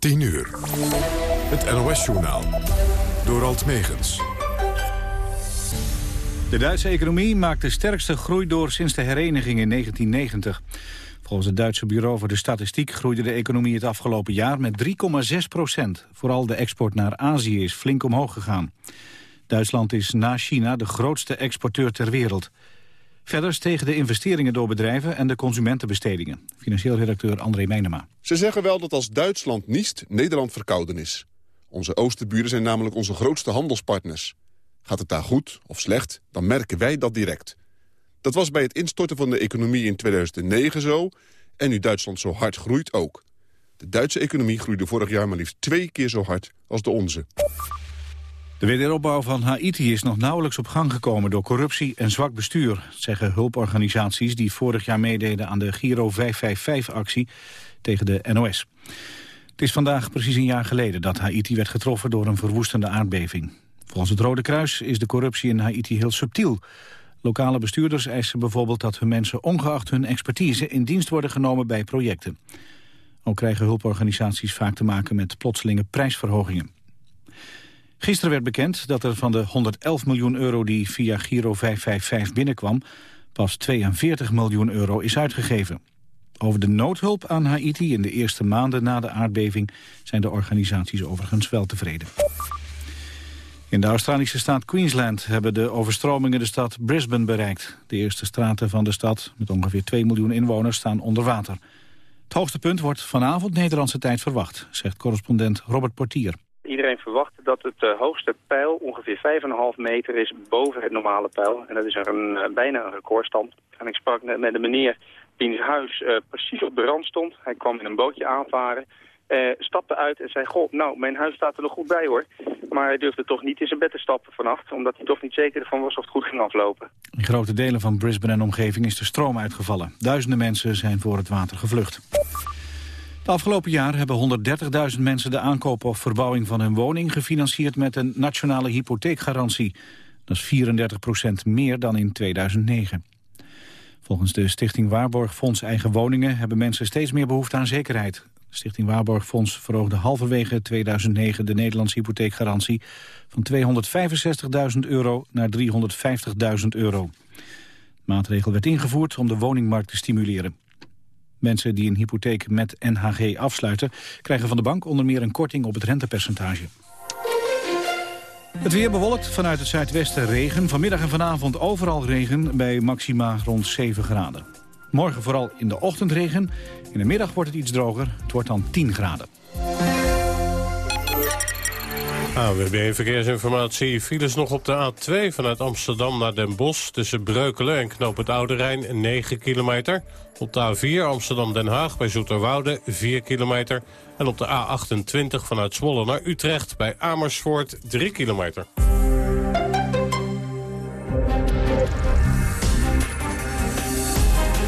10 uur. Het NOS-journaal. Door Alt Megens. De Duitse economie maakt de sterkste groei door sinds de hereniging in 1990. Volgens het Duitse Bureau voor de Statistiek groeide de economie het afgelopen jaar met 3,6 procent. Vooral de export naar Azië is flink omhoog gegaan. Duitsland is na China de grootste exporteur ter wereld. Verder stegen de investeringen door bedrijven en de consumentenbestedingen. Financieel redacteur André Meijnema. Ze zeggen wel dat als Duitsland niest, Nederland verkouden is. Onze oosterburen zijn namelijk onze grootste handelspartners. Gaat het daar goed of slecht, dan merken wij dat direct. Dat was bij het instorten van de economie in 2009 zo... en nu Duitsland zo hard groeit ook. De Duitse economie groeide vorig jaar maar liefst twee keer zo hard als de onze. De wederopbouw van Haiti is nog nauwelijks op gang gekomen door corruptie en zwak bestuur, zeggen hulporganisaties die vorig jaar meededen aan de Giro 555-actie tegen de NOS. Het is vandaag precies een jaar geleden dat Haiti werd getroffen door een verwoestende aardbeving. Volgens het Rode Kruis is de corruptie in Haiti heel subtiel. Lokale bestuurders eisen bijvoorbeeld dat hun mensen ongeacht hun expertise in dienst worden genomen bij projecten. Ook krijgen hulporganisaties vaak te maken met plotselinge prijsverhogingen. Gisteren werd bekend dat er van de 111 miljoen euro die via Giro 555 binnenkwam... pas 42 miljoen euro is uitgegeven. Over de noodhulp aan Haiti in de eerste maanden na de aardbeving... zijn de organisaties overigens wel tevreden. In de Australische staat Queensland hebben de overstromingen de stad Brisbane bereikt. De eerste straten van de stad, met ongeveer 2 miljoen inwoners, staan onder water. Het hoogste punt wordt vanavond Nederlandse tijd verwacht, zegt correspondent Robert Portier. Iedereen verwacht dat het uh, hoogste pijl ongeveer 5,5 meter is boven het normale pijl. En dat is een, uh, bijna een recordstand. En ik sprak net met een meneer wiens huis uh, precies op de rand stond. Hij kwam in een bootje aanvaren, stapte uit en zei... Goh, nou, mijn huis staat er nog goed bij hoor. Maar hij durfde toch niet in zijn bed te stappen vannacht... omdat hij toch niet zeker ervan was of het goed ging aflopen. In grote delen van Brisbane en omgeving is de stroom uitgevallen. Duizenden mensen zijn voor het water gevlucht. Het afgelopen jaar hebben 130.000 mensen de aankoop of verbouwing van hun woning gefinancierd met een nationale hypotheekgarantie. Dat is 34 procent meer dan in 2009. Volgens de Stichting Waarborgfonds Eigen Woningen hebben mensen steeds meer behoefte aan zekerheid. Stichting Waarborgfonds verhoogde halverwege 2009 de Nederlandse hypotheekgarantie van 265.000 euro naar 350.000 euro. De maatregel werd ingevoerd om de woningmarkt te stimuleren. Mensen die een hypotheek met NHG afsluiten... krijgen van de bank onder meer een korting op het rentepercentage. Het weer bewolkt vanuit het zuidwesten regen. Vanmiddag en vanavond overal regen bij maxima rond 7 graden. Morgen vooral in de ochtend regen. In de middag wordt het iets droger. Het wordt dan 10 graden. AWB Verkeersinformatie. Files nog op de A2 vanuit Amsterdam naar Den Bosch... tussen Breukelen en Knoop het Oude Rijn, 9 kilometer. Op de A4 Amsterdam-Den Haag bij Zoeterwoude, 4 kilometer. En op de A28 vanuit Zwolle naar Utrecht bij Amersfoort, 3 kilometer.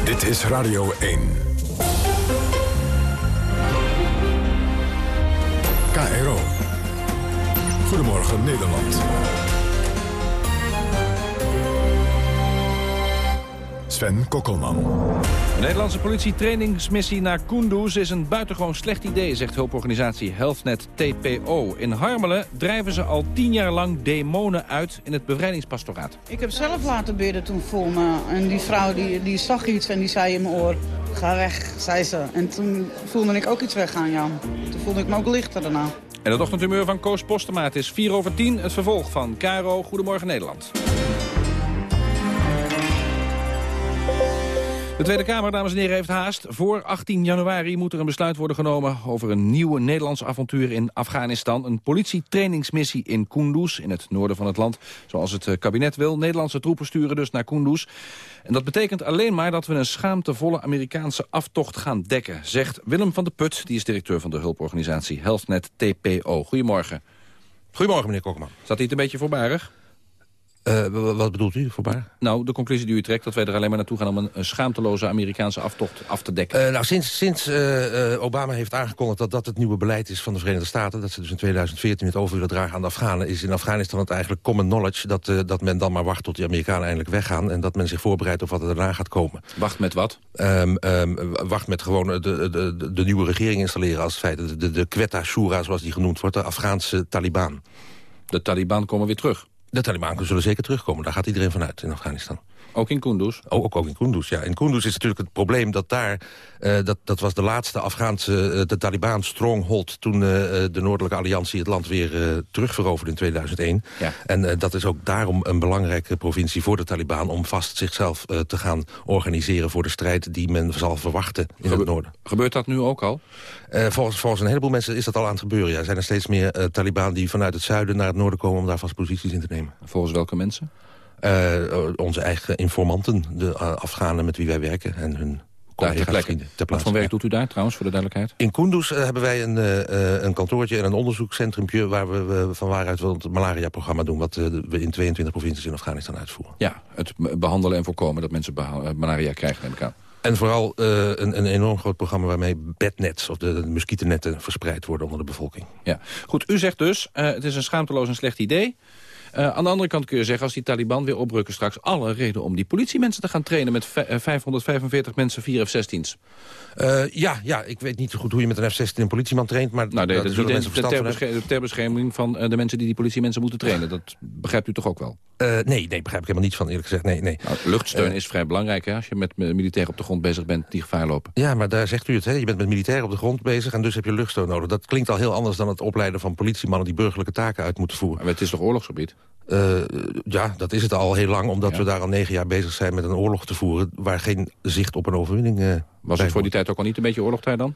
Dit is Radio 1. KRO. Goedemorgen Nederland. Sven Kokkelman. Een Nederlandse politietrainingsmissie naar Kunduz is een buitengewoon slecht idee, zegt hulporganisatie HealthNet TPO. In Harmelen drijven ze al tien jaar lang demonen uit in het bevrijdingspastoraat. Ik heb zelf laten bidden toen voor me. En die vrouw die, die zag iets en die zei in mijn oor, ga weg, zei ze. En toen voelde ik ook iets weggaan, ja. Toen voelde ik me ook lichter daarna. En het ochtendhumeur van Koos Postema. Is 4 over 10, het vervolg van Caro Goedemorgen Nederland. De Tweede Kamer, dames en heren, heeft haast. Voor 18 januari moet er een besluit worden genomen... over een nieuwe Nederlandse avontuur in Afghanistan. Een politietrainingsmissie in Kunduz, in het noorden van het land. Zoals het eh, kabinet wil. Nederlandse troepen sturen dus naar Kunduz. En dat betekent alleen maar dat we een schaamtevolle Amerikaanse aftocht gaan dekken... zegt Willem van de Put, die is directeur van de hulporganisatie HealthNet TPO. Goedemorgen. Goedemorgen, meneer Kokman. Zat hij het een beetje voorbarig? Uh, wat bedoelt u, voorbaar? Nou, de conclusie die u trekt dat wij er alleen maar naartoe gaan... om een, schaamteloze Amerikaanse aftocht af te dekken. Uh, nou, sinds, sinds uh, Obama heeft aangekondigd dat dat het nieuwe beleid is van de Verenigde Staten... dat ze dus in 2014 het over willen dragen aan de Afghanen... is in Afghanistan het eigenlijk common knowledge... dat, dat men dan maar wacht tot die Amerikanen eindelijk weggaan... en dat men zich voorbereidt op wat er daarna gaat komen. Wacht met wat? Um, um, wacht met gewoon de, de, de, de, nieuwe regering installeren als het feit... de, de, de Quetta Shura, zoals die genoemd wordt, de Afghaanse Taliban. De Taliban komen weer terug? De Taliban zullen zeker terugkomen. Daar gaat iedereen vanuit in Afghanistan. Ook in Kunduz? Ook, ook, ook in Kunduz, ja. In Kunduz is natuurlijk het probleem dat daar... Uh, dat, dat was de laatste Afghaanse, uh, de Taliban stronghold... toen uh, de Noordelijke Alliantie het land weer terugveroverde in 2001. Ja. En dat is ook daarom een belangrijke provincie voor de Taliban... om vast zichzelf te gaan organiseren voor de strijd... die men zal verwachten in Gebe het noorden. Gebeurt dat nu ook al? volgens, volgens een heleboel mensen is dat al aan het gebeuren. Ja. Er zijn er steeds meer Taliban die vanuit het zuiden naar het noorden komen... om daar vast posities in te nemen. Volgens welke mensen? Uh, onze eigen informanten, de Afghanen met wie wij werken en hun ter plekke. Wat voor werk doet u daar trouwens, voor de duidelijkheid? In Kunduz uh, hebben wij een, uh, een kantoortje en een onderzoekscentrumpje... waar we, van waaruit we het malaria-programma doen... wat we in 22 provincies in Afghanistan uitvoeren. Ja, het behandelen en voorkomen dat mensen malaria krijgen, neem ik aan. En vooral een, een, enorm groot programma waarmee bednets... of de, de verspreid worden onder de bevolking. Ja, goed. U zegt dus, het is een schaamteloos en slecht idee... Uh, aan de andere kant kun je zeggen, als die Taliban weer oprukken straks... alle reden om die politiemensen te gaan trainen met 545 eh, mensen, 4 F-16's. Uh, ja, ja, ik weet niet zo goed hoe je met een F-16 een politieman traint... maar nou, nee, dat is niet ter, ter, bescherming van de mensen die die politiemensen moeten trainen. Dat begrijpt u toch ook wel? Uh, nee, nee, begrijp ik helemaal niet van, eerlijk gezegd. Nee, nee. Nou, luchtsteun is vrij belangrijk hè, als je met militairen op de grond bezig bent die gevaar lopen. Ja, maar daar zegt u het, hè? je bent met militairen op de grond bezig... en dus heb je luchtsteun nodig. Dat klinkt al heel anders dan het opleiden van politiemannen... die burgerlijke taken uit moeten voeren. Maar het is toch oorlogsgebied? Uh, ja, dat is het al heel lang, omdat we daar al negen jaar bezig zijn met een oorlog te voeren... waar geen zicht op een overwinning uh, Was het voor die tijd ook al niet een beetje oorlogtijd dan?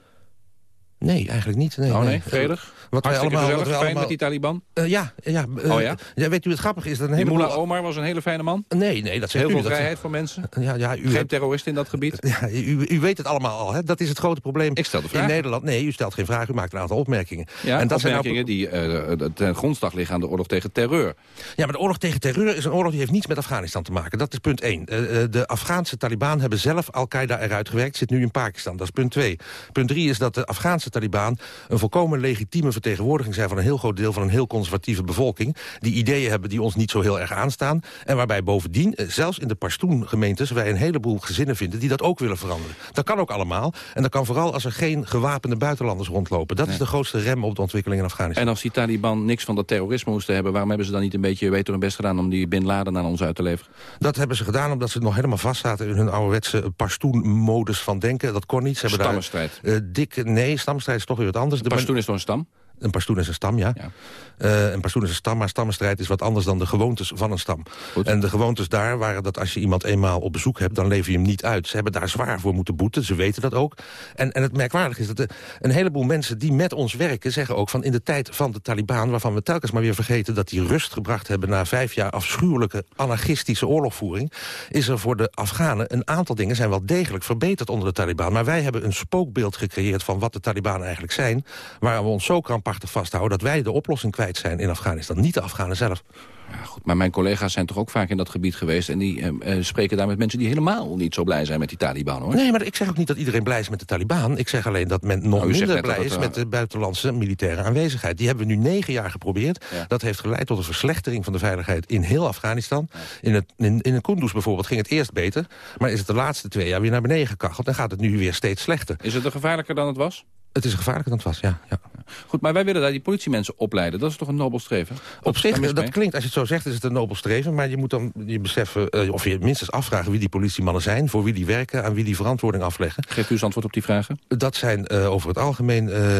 Nee, eigenlijk niet. Nee, oh nee, vredig? Wat wij allemaal, gezellig, wat wij allemaal... met die Taliban? Uh, ja, ja, uh, oh ja? ja? Weet u het grappige is? Dat een die Mullah Omar was een hele fijne man? Nee, nee, dat zegt Heel u, veel vrijheid voor mensen? Ja, ja, u Geen hebt... terrorist in dat gebied? Ja, u, u weet het allemaal al, hè? dat is het grote probleem Ik stel de vraag. in Nederland. Nee, u stelt geen vraag, u maakt een aantal opmerkingen. Ja, en dat opmerkingen zijn nou... die uh, ten grondslag liggen aan de oorlog tegen terreur. Ja, maar de oorlog tegen terreur is een oorlog die heeft niets met Afghanistan te maken. Dat is punt 1. de Afghaanse Taliban hebben zelf Al-Qaeda eruit gewerkt, zit nu in Pakistan. Dat is punt 2. Punt 3 is dat de Afghaanse Taliban een volkomen legitieme vertegenwoordiging zijn... van een heel groot deel van een heel conservatieve bevolking... die ideeën hebben die ons niet zo heel erg aanstaan. En waarbij bovendien, eh, zelfs in de Pashtoen-gemeentes... wij een heleboel gezinnen vinden die dat ook willen veranderen. Dat kan ook allemaal. En dat kan vooral als er geen gewapende buitenlanders rondlopen. Dat is de grootste rem op de ontwikkeling in Afghanistan. En als die Taliban niks van dat terrorisme moesten hebben... waarom hebben ze dan niet een beetje weten hun best gedaan... om die Bin Laden aan ons uit te leveren? Dat hebben ze gedaan omdat ze nog helemaal vast zaten... in hun ouderwetse Pashtoen-modus van denken. Dat kon niet. Ze hebben Stammenstrijd. Daar, uh, dik, nee, stammenstrijd is toch weer wat anders. De Pashtoen is toch een stam? Een pastoen is een stam, ja. ja. Uh, een pastoen is een stam, maar stammenstrijd is wat anders dan de gewoontes van een stam. En de gewoontes daar waren dat als je iemand eenmaal op bezoek hebt... dan lever je hem niet uit. Ze hebben daar zwaar voor moeten boeten, ze weten dat ook. En, en het merkwaardige is dat de, een heleboel mensen die met ons werken... zeggen ook van in de tijd van de Taliban... waarvan we telkens maar weer vergeten dat die rust gebracht hebben... na vijf jaar afschuwelijke anarchistische oorlogvoering... is er voor de Afghanen een aantal dingen zijn wel degelijk verbeterd onder de Taliban. Maar wij hebben een spookbeeld gecreëerd van wat de Taliban eigenlijk zijn... waar we ons zo krampachtig vasthouden dat wij de oplossing kwijt zijn in Afghanistan. Niet de Afghanen zelf. Ja, goed, maar mijn collega's zijn toch ook vaak in dat gebied geweest... en die uh, spreken daar met mensen die helemaal niet zo blij zijn met die Taliban, hoor. Nee, maar ik zeg ook niet dat iedereen blij is met de Taliban. Ik zeg alleen dat men nog nou, minder blij is met de buitenlandse militaire aanwezigheid. Die hebben we nu negen jaar geprobeerd. Dat heeft geleid tot een verslechtering van de veiligheid in heel Afghanistan. In, het, in, in Kunduz bijvoorbeeld ging het eerst beter... maar is het de laatste twee jaar weer naar beneden gekacheld... en gaat het nu weer steeds slechter. Is het er gevaarlijker dan het was? Het is gevaarlijker dan het was, ja. ja. Goed, maar wij willen daar die politiemensen opleiden. Dat is toch een nobel streven? Op zich, dat klinkt, als je het zo zegt, is het een nobel streven. Maar je moet dan je beseffen, uh, of je minstens afvragen wie die politiemannen zijn... voor wie die werken, aan wie die verantwoording afleggen. Geeft u eens antwoord op die vragen? Dat zijn uh, over het algemeen... Uh,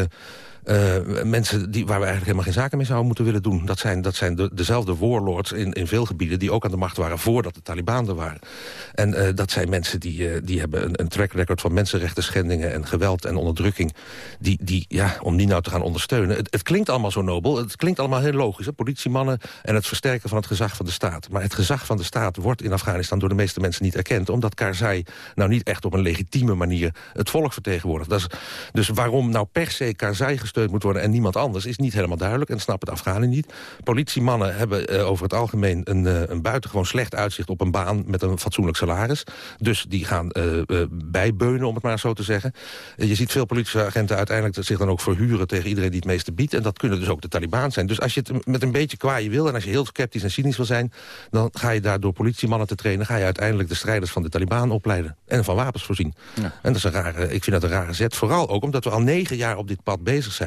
uh, mensen die, waar we eigenlijk helemaal geen zaken mee zouden moeten willen doen. Dat zijn, dat zijn de, dezelfde warlords in, in veel gebieden... die ook aan de macht waren voordat de Taliban er waren. En uh, dat zijn mensen die, uh, die hebben een, een track record van mensenrechten schendingen... en geweld en onderdrukking. Die, die, ja, om die nou te gaan ondersteunen. Het, het klinkt allemaal zo nobel. Het klinkt allemaal heel logisch. Hè? Politiemannen en het versterken van het gezag van de staat. Maar het gezag van de staat wordt in Afghanistan... door de meeste mensen niet erkend. Omdat Karzai nou niet echt op een legitieme manier... het volk vertegenwoordigt. Dat is, dus waarom nou per se Karzai gesteund gesteund moet worden en niemand anders... is niet helemaal duidelijk en snappen de Afghanen niet. Politiemannen hebben uh, over het algemeen een, uh, een buitengewoon slecht uitzicht... op een baan met een fatsoenlijk salaris. Dus die gaan uh, bijbeunen, om het maar zo te zeggen. je ziet veel politieagenten uiteindelijk zich dan ook verhuren... tegen iedereen die het meeste biedt. En dat kunnen dus ook de Taliban zijn. Dus als je het met een beetje kwaai wil... en als je heel sceptisch en cynisch wil zijn... dan ga je daar door politiemannen te trainen... ga je uiteindelijk de strijders van de Taliban opleiden. En van wapens voorzien. Ja. En dat is een rare, ik vind dat een rare zet. Vooral ook omdat we al negen jaar op dit pad bezig zijn...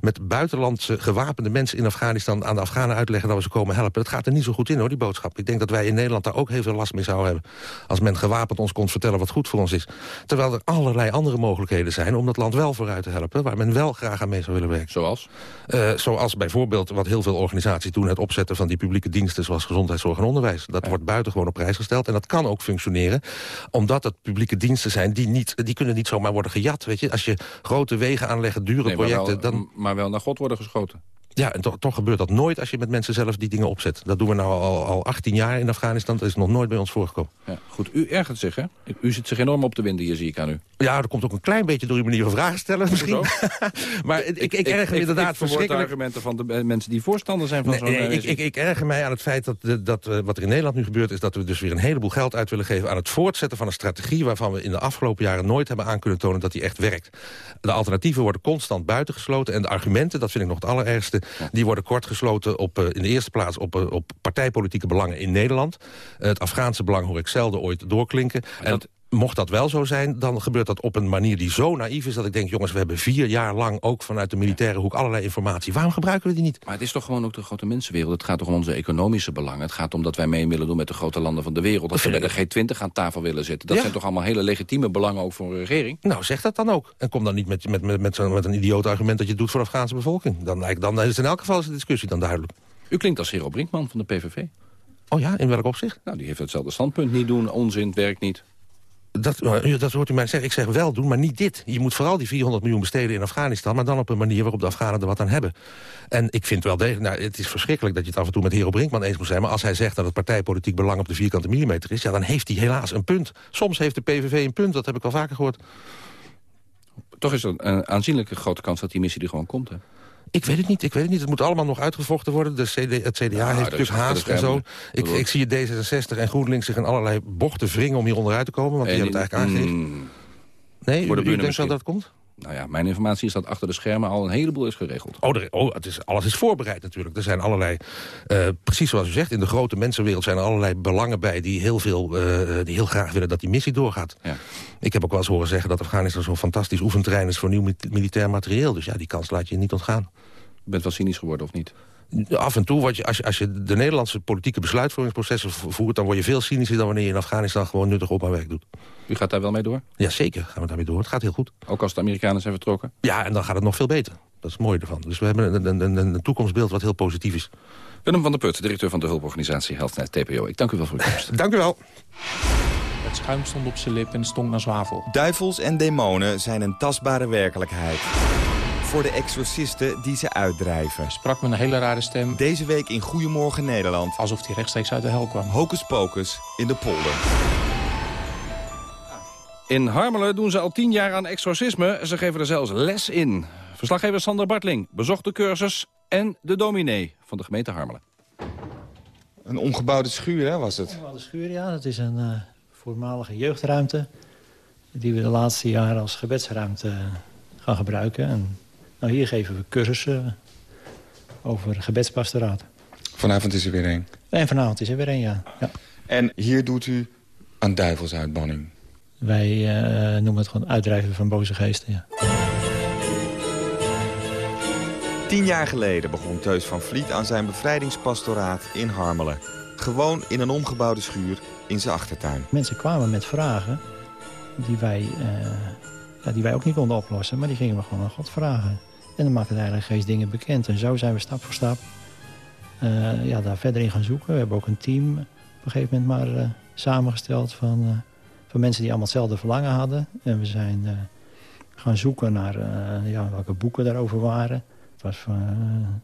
met buitenlandse gewapende mensen in Afghanistan... aan de Afghanen uitleggen dat we ze komen helpen. Dat gaat er niet zo goed in, hoor, die boodschap. Ik denk dat wij in Nederland daar ook heel veel last mee zouden hebben. Als men gewapend ons kon vertellen wat goed voor ons is. Terwijl er allerlei andere mogelijkheden zijn om dat land wel vooruit te helpen... waar men wel graag aan mee zou willen werken. Zoals? Uh, zoals bijvoorbeeld wat heel veel organisaties doen... het opzetten van die publieke diensten zoals gezondheidszorg en onderwijs. Dat ja. wordt buitengewoon op prijs gesteld. En dat kan ook functioneren, omdat het publieke diensten zijn... die, niet, die kunnen niet zomaar worden gejat. Weet je? Als je grote wegen aanleggen, dure nee, projecten... Dan... maar wel naar God worden geschoten. Ja, en toch, toch gebeurt dat nooit als je met mensen zelf die dingen opzet. Dat doen we nou al, al 18 jaar in Afghanistan. Dat is nog nooit bij ons voorgekomen. Ja, goed, u ergert zich, hè? U zit zich enorm op te winden hier, zie ik aan u. Ja, dat komt ook een klein beetje door uw manier van vragen stellen misschien. maar ik, ik, ik erger me inderdaad ik verschrikkelijk... argumenten van de mensen die voorstander zijn van nee, zo'n... nee, ik, ik, ik erger mij aan het feit dat, dat uh, wat er in Nederland nu gebeurt... is dat we dus weer een heleboel geld uit willen geven... aan het voortzetten van een strategie... waarvan we in de afgelopen jaren nooit hebben aan kunnen tonen... dat die echt werkt. De alternatieven worden constant buitengesloten... en de argumenten, dat vind ik nog het allerergste... Die worden kort gesloten op, uh, in de eerste plaats op, uh, op partijpolitieke belangen in Nederland. het Afghaanse belang hoor ik zelden ooit doorklinken. En dat, mocht dat wel zo zijn, dan gebeurt dat op een manier die zo naïef is... dat ik denk, jongens, we hebben vier jaar lang ook vanuit de militaire hoek allerlei informatie. Waarom gebruiken we die niet? Maar het is toch gewoon ook de grote mensenwereld. Het gaat toch om onze economische belangen. Het gaat om dat wij mee willen doen met de grote landen van de wereld. Dat we bij de G20 aan tafel willen zitten. Dat ja. zijn toch allemaal hele legitieme belangen ook voor een regering? Nou, zeg dat dan ook. En kom dan niet met, met, met, met, zo, met een idioot argument dat je het doet voor de Afghaanse bevolking. Dan, dan is het in elk geval de discussie dan duidelijk. U klinkt als Hero Brinkman van de PVV. Oh ja, in welk opzicht? Nou, die heeft hetzelfde standpunt niet doen. Onzin, werkt niet. Dat, dat hoort u mij zeggen. Ik zeg wel doen, maar niet dit. Je moet vooral die 400 miljoen besteden in Afghanistan... maar dan op een manier waarop de Afghanen er wat aan hebben. En ik vind wel degelijk... Nou, het is verschrikkelijk dat je het af en toe met Hero Brinkman eens moet zijn... maar als hij zegt dat het partijpolitiek belang op de vierkante millimeter is... ja, dan heeft hij helaas een punt. Soms heeft de PVV een punt, dat heb ik wel vaker gehoord. Toch is er een aanzienlijke grote kans dat die missie er gewoon komt, hè? Ik weet het niet, ik weet het niet. Het moet allemaal nog uitgevochten worden. De CD, het CDA heeft natuurlijk haast en zo. Ik, ik zie D66 en GroenLinks zich in allerlei bochten wringen om hier onderuit te komen. Want die en, hebben het eigenlijk aangegeven. Mm, nee, u, u denkt wel dat het komt? Nou ja, mijn informatie is dat achter de schermen al een heleboel is geregeld. Oh, er, oh het is, alles is voorbereid natuurlijk. Er zijn allerlei, uh, precies zoals u zegt, in de grote mensenwereld zijn er allerlei belangen bij die heel, veel, uh, die heel graag willen dat die missie doorgaat. Ja. Ik heb ook wel eens horen zeggen dat Afghanistan zo'n fantastisch oefenterrein is voor nieuw militair materieel. Dus ja, die kans laat je niet ontgaan. U bent wel cynisch geworden, of niet? Af en toe, wat je, als, je, als je de Nederlandse politieke besluitvormingsprocessen voert... dan word je veel cynischer dan wanneer je in Afghanistan gewoon nuttig op aan werk doet. U gaat daar wel mee door? Jazeker, gaan we daarmee door. Het gaat heel goed. Ook als de Amerikanen zijn vertrokken? Ja, en dan gaat het nog veel beter. Dat is het mooie ervan. Dus we hebben een, een, een, een toekomstbeeld wat heel positief is. Willem van der Put, directeur van de hulporganisatie HealthNet TPO. Ik dank u wel voor uw komst. dank u wel. Het schuim stond op zijn lip en stonk naar zwavel. Duivels en demonen zijn een tastbare werkelijkheid voor de exorcisten die ze uitdrijven. Sprak met een hele rare stem. Deze week in Goedemorgen Nederland. Alsof hij rechtstreeks uit de hel kwam. Hocus pocus in de polder. In Harmelen doen ze al tien jaar aan exorcisme. Ze geven er zelfs les in. Verslaggever Sander Bartling bezocht de cursus en de dominee van de gemeente Harmelen. Een omgebouwde schuur, hè, was het? Een omgebouwde schuur, ja. Dat is een uh, voormalige jeugdruimte... die we de laatste jaren als gebedsruimte gaan gebruiken. En nou, hier geven we cursussen over gebedspastoraat. Vanavond is er weer één? En vanavond is er weer één, ja. ja. En hier doet u aan duivelsuitbanning? Wij uh, noemen het gewoon uitdrijven van boze geesten, ja. Tien jaar geleden begon Teus van Vliet aan zijn bevrijdingspastoraat in Harmelen. Gewoon in een omgebouwde schuur in zijn achtertuin. Mensen kwamen met vragen die wij, uh, ja, die wij ook niet konden oplossen. Maar die gingen we gewoon aan God vragen. En dan maakte de Heilige Geest dingen bekend. En zo zijn we stap voor stap uh, ja, daar verder in gaan zoeken. We hebben ook een team op een gegeven moment maar uh, samengesteld... Van, uh, van mensen die allemaal hetzelfde verlangen hadden. En we zijn gaan zoeken naar ja, welke boeken daarover waren. Het was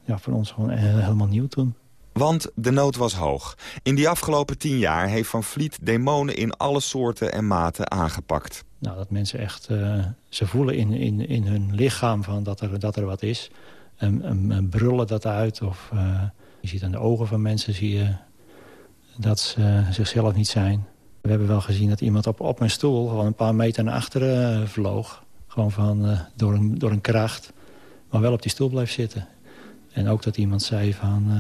ja, voor ons gewoon helemaal nieuw toen. Want de nood was hoog. In die afgelopen tien jaar heeft Van Vliet demonen in alle soorten en maten aangepakt. Nou, dat mensen echt, uh, ze voelen in, in, in hun lichaam van dat, er, dat er wat is. En, en, brullen dat uit. Of uh, je ziet aan de ogen van mensen zie je dat ze zichzelf niet zijn. We hebben wel gezien dat iemand op, op een stoel gewoon een paar meter naar achteren uh, vloog. Gewoon van, door, een, door een kracht. Maar wel op die stoel bleef zitten. En ook dat iemand zei van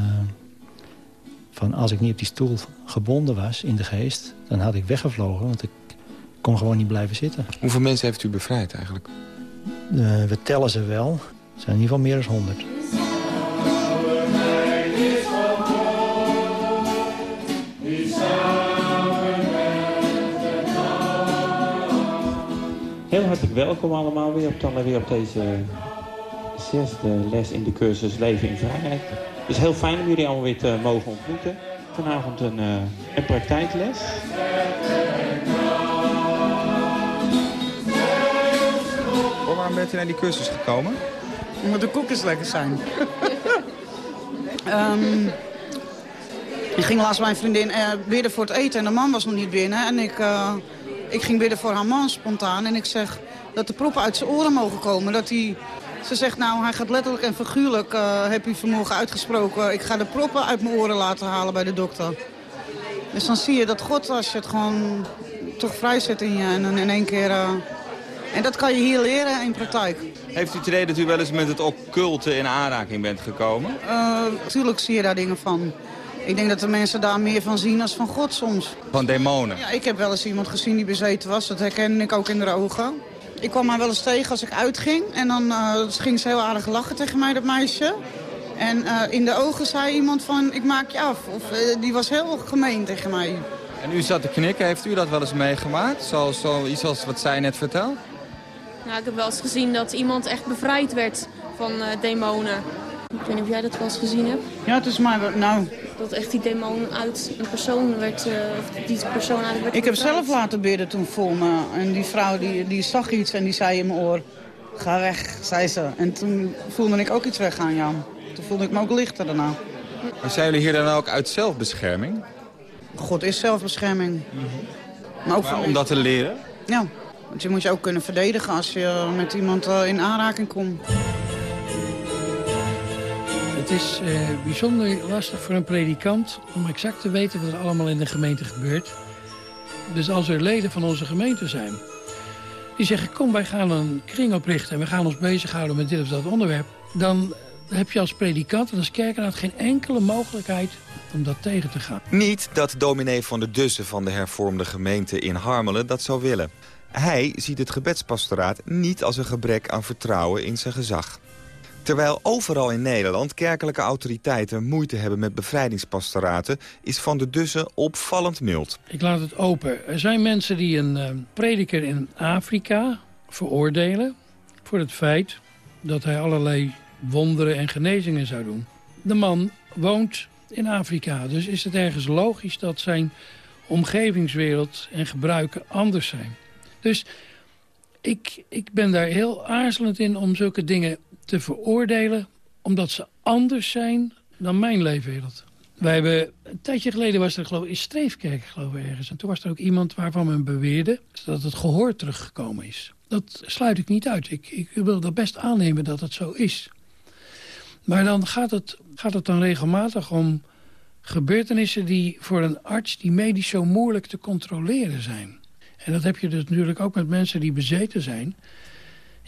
van als ik niet op die stoel gebonden was in de geest... dan had ik weggevlogen, want ik kon gewoon niet blijven zitten. Hoeveel mensen heeft u bevrijd eigenlijk? Uh, we tellen ze wel. Het zijn in ieder geval meer dan 100. Heel hartelijk welkom allemaal weer op, weer op deze zesde les in de cursus Leven in Vrijheid. Het is heel fijn om jullie allemaal weer te mogen ontmoeten. Vanavond een, uh, een praktijkles. Waarom bent u naar die cursus gekomen? Omdat de koekjes lekker zijn. um, ik ging laatst mijn vriendin uh, bidden voor het eten en de man was nog niet binnen. En ik, uh, ik ging bidden voor haar man spontaan. En ik zeg dat de proppen uit zijn oren mogen komen. Dat hij ze zegt nou, hij gaat letterlijk en figuurlijk, uh, heb u vanmorgen uitgesproken... ik ga de proppen uit mijn oren laten halen bij de dokter. Dus dan zie je dat God, als je het gewoon toch vrij zet in je en in één keer... Uh, en dat kan je hier leren in praktijk. Heeft u het idee dat u wel eens met het occulte in aanraking bent gekomen? Uh, tuurlijk zie je daar dingen van. Ik denk dat de mensen daar meer van zien als van God soms. Van demonen? Ja, ik heb wel eens iemand gezien die bezeten was. Dat herken ik ook in de ogen. Ik kwam haar wel eens tegen als ik uitging. En dan uh, ging ze heel aardig lachen tegen mij, dat meisje. En uh, in de ogen zei iemand van, ik maak je af. Of uh, die was heel gemeen tegen mij. En u zat te knikken. Heeft u dat wel eens meegemaakt? Zoals, zoiets als wat zij net vertelt? Nou, ik heb wel eens gezien dat iemand echt bevrijd werd van demonen. Ik weet niet of jij dat wel eens gezien hebt. Ja, het is maar... Nou... Dat echt die demon uit een persoon werd... Uh, of die persoon uit werd Ik heb zelf laten bidden toen voor me. En die vrouw die, die zag iets en die zei in mijn oor... Ga weg, zei ze. En toen voelde ik ook iets weggaan, ja. Toen voelde ik me ook lichter daarna. Maar zijn jullie hier dan ook uit zelfbescherming? God is zelfbescherming. Mm -hmm. Maar, ook maar om dat te leren? Ja, want je moet je ook kunnen verdedigen als je met iemand in aanraking komt. Het is uh, bijzonder lastig voor een predikant om exact te weten wat er allemaal in de gemeente gebeurt. Dus als er leden van onze gemeente zijn die zeggen... kom, wij gaan een kring oprichten en we gaan ons bezighouden met dit of dat onderwerp... dan heb je als predikant en als kerkenaar geen enkele mogelijkheid om dat tegen te gaan. Niet dat dominee van de Dussen van de hervormde gemeente in Harmelen dat zou willen. Hij ziet het gebedspastoraat niet als een gebrek aan vertrouwen in zijn gezag. Terwijl overal in Nederland kerkelijke autoriteiten moeite hebben met bevrijdingspastoraten... is Van der Dussen opvallend mild. Ik laat het open. Er zijn mensen die een uh, prediker in Afrika veroordelen... voor het feit dat hij allerlei wonderen en genezingen zou doen. De man woont in Afrika, dus is het ergens logisch... dat zijn omgevingswereld en gebruiken anders zijn. Dus ik, ik ben daar heel aarzelend in om zulke dingen te veroordelen... omdat ze anders zijn dan mijn leefwereld. Wij hebben, een tijdje geleden was er geloof ik in Streefkerk geloof ik ergens. En toen was er ook iemand waarvan men beweerde dat het gehoor teruggekomen is. Dat sluit ik niet uit. Ik, ik wil dat best aannemen dat het zo is. Maar dan gaat het, gaat het dan regelmatig om gebeurtenissen die voor een arts die medisch zo moeilijk te controleren zijn. En dat heb je dus natuurlijk ook met mensen die bezeten zijn.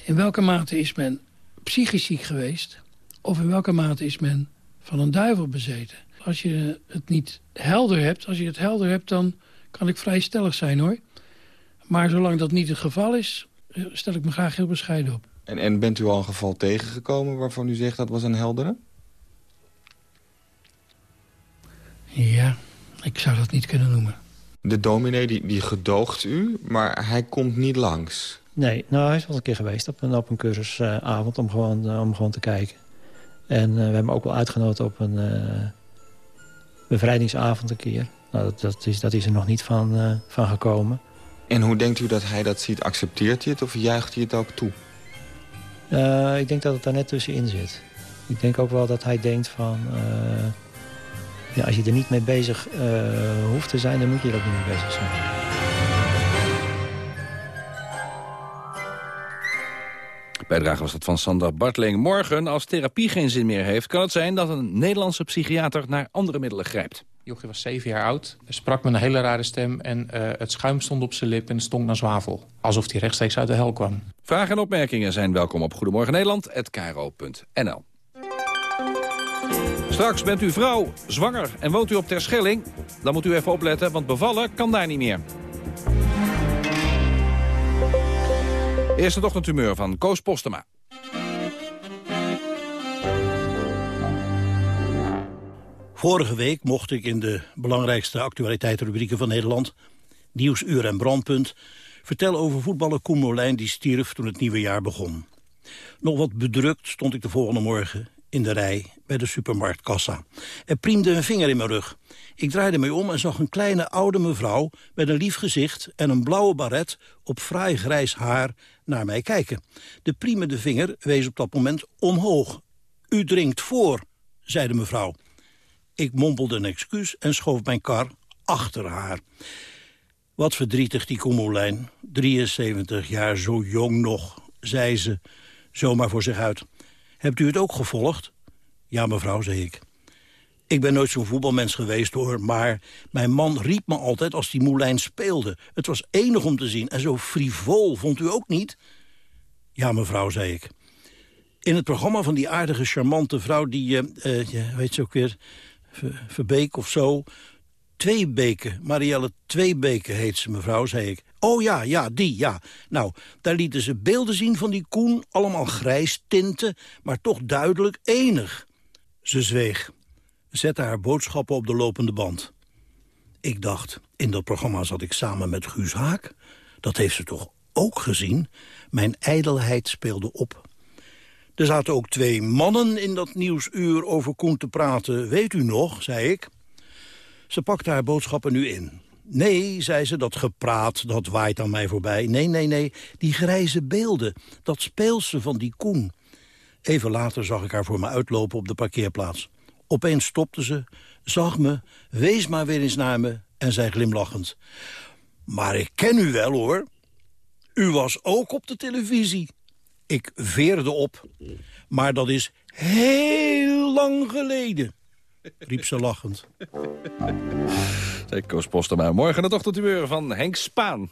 In welke mate is men psychisch ziek geweest... of in welke mate is men van een duivel bezeten. Als je het niet helder hebt, als je het helder hebt... dan kan ik vrij stellig zijn, hoor. Maar zolang dat niet het geval is, stel ik me graag heel bescheiden op. En, en bent u al een geval tegengekomen waarvan u zegt dat was een heldere? Ja, ik zou dat niet kunnen noemen. De dominee die, die gedoogt u, maar hij komt niet langs. Nee, nou, hij is wel een keer geweest op een, op een cursusavond uh, om, gewoon, uh, om gewoon te kijken. En uh, we hebben hem ook wel uitgenodigd op een bevrijdingsavond een keer. Nou, dat, dat, is, dat is er nog niet van, van gekomen. En hoe denkt u dat hij dat ziet? Accepteert hij het of juicht hij het ook toe? ik denk dat het daar net tussenin zit. Ik denk ook wel dat hij denkt van... Ja, als je er niet mee bezig hoeft te zijn, dan moet je er ook niet mee bezig zijn. Bijdrage was dat van Sandra Bartling. Morgen, als therapie geen zin meer heeft... kan het zijn dat een Nederlandse psychiater naar andere middelen grijpt. Jochie was zeven jaar oud, sprak met een hele rare stem... en uh, het schuim stond op zijn lip en stonk naar zwavel. Alsof hij rechtstreeks uit de hel kwam. Vragen en opmerkingen zijn welkom op Goedemorgen Nederland@kro.nl. Straks bent u vrouw, zwanger en woont u op Terschelling? Dan moet u even opletten, want bevallen kan daar niet meer. Eerste ochtendhumeur van Koos Postema. Vorige week mocht ik in de belangrijkste actualiteitsrubrieken van Nederland... Nieuwsuur en Brandpunt... vertellen over voetballer Koen Molijn die stierf toen het nieuwe jaar begon. Nog wat bedrukt stond ik de volgende morgen in de rij bij de supermarktkassa. Er priemde een vinger in mijn rug. Ik draaide mij om en zag een kleine oude mevrouw... met een lief gezicht en een blauwe baret op fraai grijs haar naar mij kijken. De priemende vinger wees op dat moment omhoog. U drinkt voor, zei de mevrouw. Ik mompelde een excuus en schoof mijn kar achter haar. Wat verdrietig die Koemelijn. 73 jaar, zo jong nog, zei ze, zomaar voor zich uit. Hebt u het ook gevolgd? Ja, mevrouw, zei ik. Ik ben nooit zo'n voetbalmens geweest, hoor, maar mijn man riep me altijd als die Moulijn speelde. Het was enig om te zien en zo frivol, vond u ook niet? Ja, mevrouw, zei ik. In het programma van die aardige, charmante vrouw die, uh, uh, weet ze ook weer, Verbeek of zo. Twee beken, Marielle Tweebeke heet ze, mevrouw, zei ik. Oh ja, ja, die, ja. Nou, daar lieten ze beelden zien van die koen, allemaal grijs tinten, maar toch duidelijk enig. Ze zweeg, zette haar boodschappen op de lopende band. Ik dacht, in dat programma zat ik samen met Guus Haak. Dat heeft ze toch ook gezien? Mijn ijdelheid speelde op. Er zaten ook twee mannen in dat nieuwsuur over Koen te praten. Weet u nog, zei ik. Ze pakte haar boodschappen nu in. Nee, zei ze, dat gepraat, dat waait aan mij voorbij. Nee, nee, nee, die grijze beelden, dat speelse van die Koen. Even later zag ik haar voor me uitlopen op de parkeerplaats. Opeens stopte ze, zag me, wees maar weer eens naar me en zei glimlachend... Maar ik ken u wel, hoor. U was ook op de televisie. Ik veerde op, maar dat is heel lang geleden, riep ze lachend. Zeg Koos Postema. Morgen het ochtendhumeur van Henk Spaan.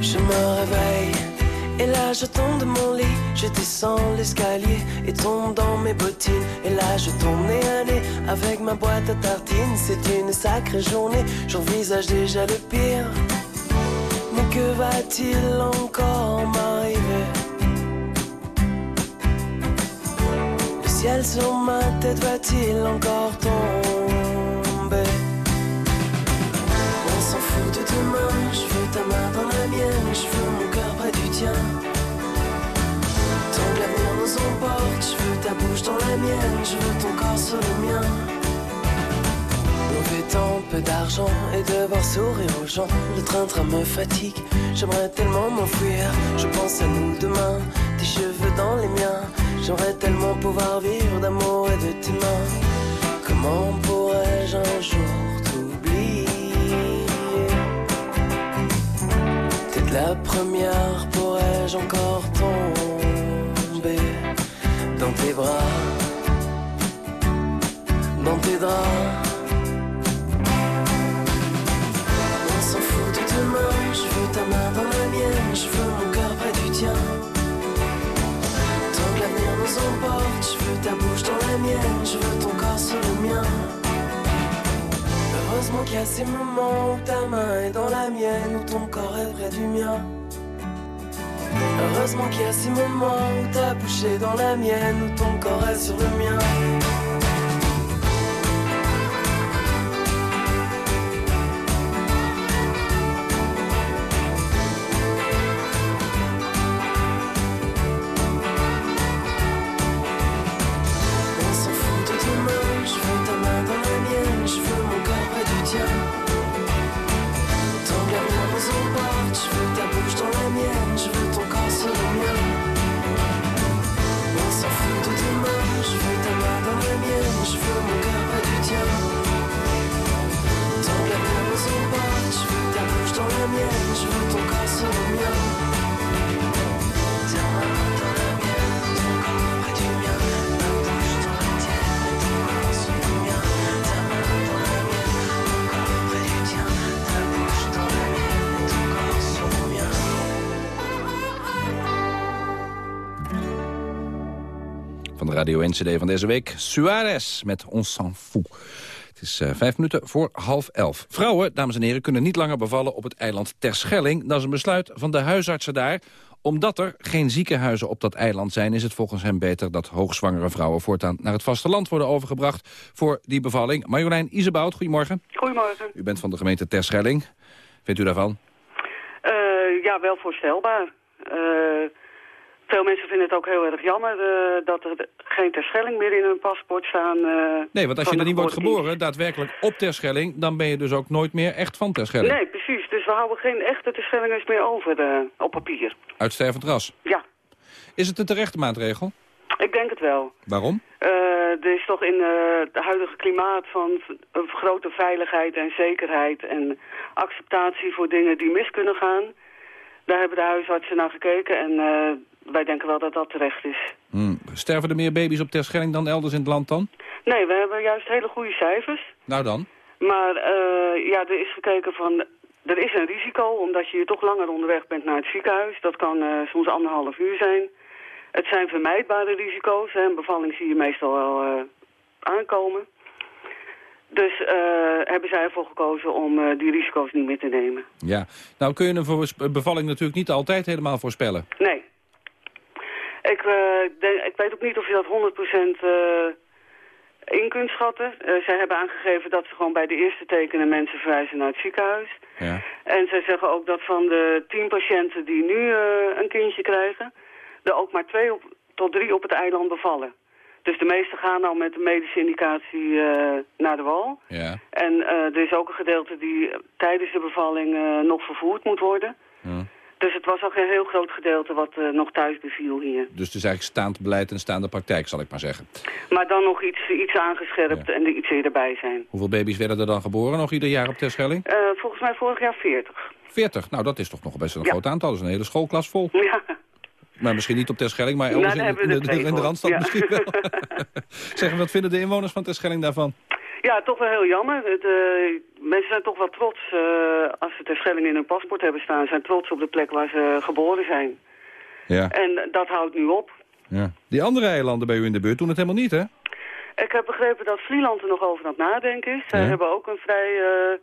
Je me réveille et là je tombe de mon lit Je descends l'escalier et tombe dans mes bottines. Et là, je tombe nez à avec ma boîte à tartines. C'est une sacrée journée, j'envisage déjà le pire. Mais que va-t-il encore m'arriver? Le ciel sur ma tête va-t-il encore tomber? On s'en fout de demain, je veux ta main dans la mienne, je veux mon cœur près du tien l'avenir nous emporte. Je veux ta bouche dans la mienne, je veux ton corps sur le mien. Mauvais temps, peu d'argent et devoir sourire aux gens. Le train-train me fatigue, j'aimerais tellement m'enfuir. Je pense à nous demain, tes cheveux dans les miens. J'aimerais tellement pouvoir vivre d'amour et de tes mains. Comment pourrais-je un jour t'oublier? T'es la première, pourrais-je encore tomber dans tes bras, dans tes draps. On s'en fout de demain, je veux ta main dans la mienne, je veux mon cœur près du tien. Tant que l'avenir nous emporte, je veux ta bouche dans la mienne, je veux ton corps sur le mien. Heureusement qu'il y a ces moments où ta main est dans la mienne, où ton corps est près du mien. Heureusement qu'il y a ces moments où ta bouche dans la mienne, où ton corps est sur le mien. Radio 1-cd van deze week. Suarez met On s'en fout. Het is uh, vijf minuten voor half elf. Vrouwen, dames en heren, kunnen niet langer bevallen op het eiland Terschelling. Dat is een besluit van de huisartsen daar. Omdat er geen ziekenhuizen op dat eiland zijn... is het volgens hem beter dat hoogzwangere vrouwen voortaan naar het vasteland worden overgebracht voor die bevalling. Marjolein Isebout, goedemorgen. Goedemorgen. U bent van de gemeente Terschelling. Vindt u daarvan? Uh, ja, wel voorstelbaar. Uh, veel mensen vinden het ook heel erg jammer uh, dat er geen terschelling meer in hun paspoort staan. Uh, nee, want als je er niet wordt geboren, daadwerkelijk op terschelling... dan ben je dus ook nooit meer echt van terschelling. Nee, precies. Dus we houden geen echte terschellingers meer over uh, op papier. Uitstervend ras? Ja. Is het een terechte maatregel? Ik denk het wel. Waarom? er is toch in het huidige klimaat van een grote veiligheid en zekerheid... en acceptatie voor dingen die mis kunnen gaan... Daar hebben de huisartsen naar gekeken en wij denken wel dat dat terecht is. Hmm. Sterven er meer baby's op Terschelling dan elders in het land dan? Nee, we hebben juist hele goede cijfers. Nou dan? Maar uh, ja, er is gekeken van... Er is een risico, omdat je toch langer onderweg bent naar het ziekenhuis. Dat kan uh, soms anderhalf uur zijn. Het zijn vermijdbare risico's. Hè. Een bevalling zie je meestal wel uh, aankomen. Dus hebben zij ervoor gekozen om die risico's niet meer te nemen. Ja, nou kun je een bevalling natuurlijk niet altijd helemaal voorspellen. Nee. Ik, denk, ik weet ook niet of je dat 100% uh, in kunt schatten. Uh, zij hebben aangegeven dat ze gewoon bij de eerste tekenen mensen verwijzen naar het ziekenhuis. Ja. En zij zeggen ook dat van de 10 patiënten die nu een kindje krijgen... er ook maar twee op, tot drie op het eiland bevallen. Dus de meesten gaan al met een medische indicatie naar de wal. Ja. En er is ook een gedeelte die tijdens de bevalling nog vervoerd moet worden... Dus het was ook een heel groot gedeelte wat uh, nog thuis beviel hier. Dus het is eigenlijk staand beleid en staande praktijk, zal ik maar zeggen. Maar dan nog iets, iets aangescherpt ja. en er iets erbij zijn. Hoeveel baby's werden er dan geboren nog ieder jaar op Terschelling? Uh, volgens mij vorig jaar 40. 40? Nou, dat is toch nog best een ja. groot aantal. Dat is een hele schoolklas vol. Ja. Maar misschien niet op Terschelling, maar elders nou, in, in, de, in, de Randstad ja. misschien wel. zeg, wat vinden de inwoners van Terschelling daarvan? Ja, toch wel heel jammer. Het, uh, mensen zijn toch wel trots, uh, als ze Terschelling in hun paspoort hebben staan, zijn trots op de plek waar ze geboren zijn. Ja. En dat houdt nu op. Ja. Die andere eilanden bij u in de buurt doen het helemaal niet, hè? Ik heb begrepen dat Vlieland er nog over aan het nadenken is. Zij Ja. hebben ook een vrij uh,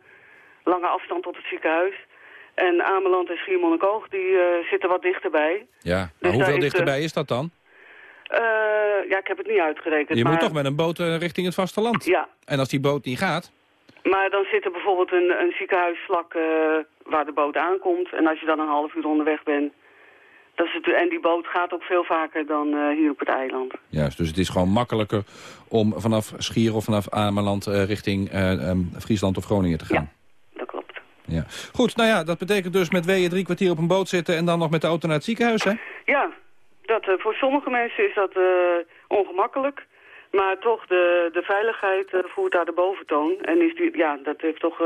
lange afstand tot het ziekenhuis. En Ameland en Schiermonnikoog, die zitten wat dichterbij. Ja, maar Dus hoeveel dichterbij is dat dan? Uh, ja, ik heb het niet uitgerekend. Je maar... moet toch met een boot uh, richting het vasteland? Ja. En als die boot niet gaat? Maar dan zit er bijvoorbeeld een, een ziekenhuis vlak uh, waar de boot aankomt. En als je dan een half uur onderweg bent... Dat is het, en die boot gaat ook veel vaker dan hier op het eiland. Juist, dus het is gewoon makkelijker om vanaf Schier of vanaf Ameland richting um, Friesland of Groningen te gaan. Ja, dat klopt. Ja. Goed, nou ja, dat betekent dus met weeën drie kwartier op een boot zitten... en dan nog met de auto naar het ziekenhuis, hè? Ja, dat, uh, voor sommige mensen is dat uh, ongemakkelijk. Maar toch, de, de veiligheid uh, voert daar de boventoon. En is die, ja, dat heeft toch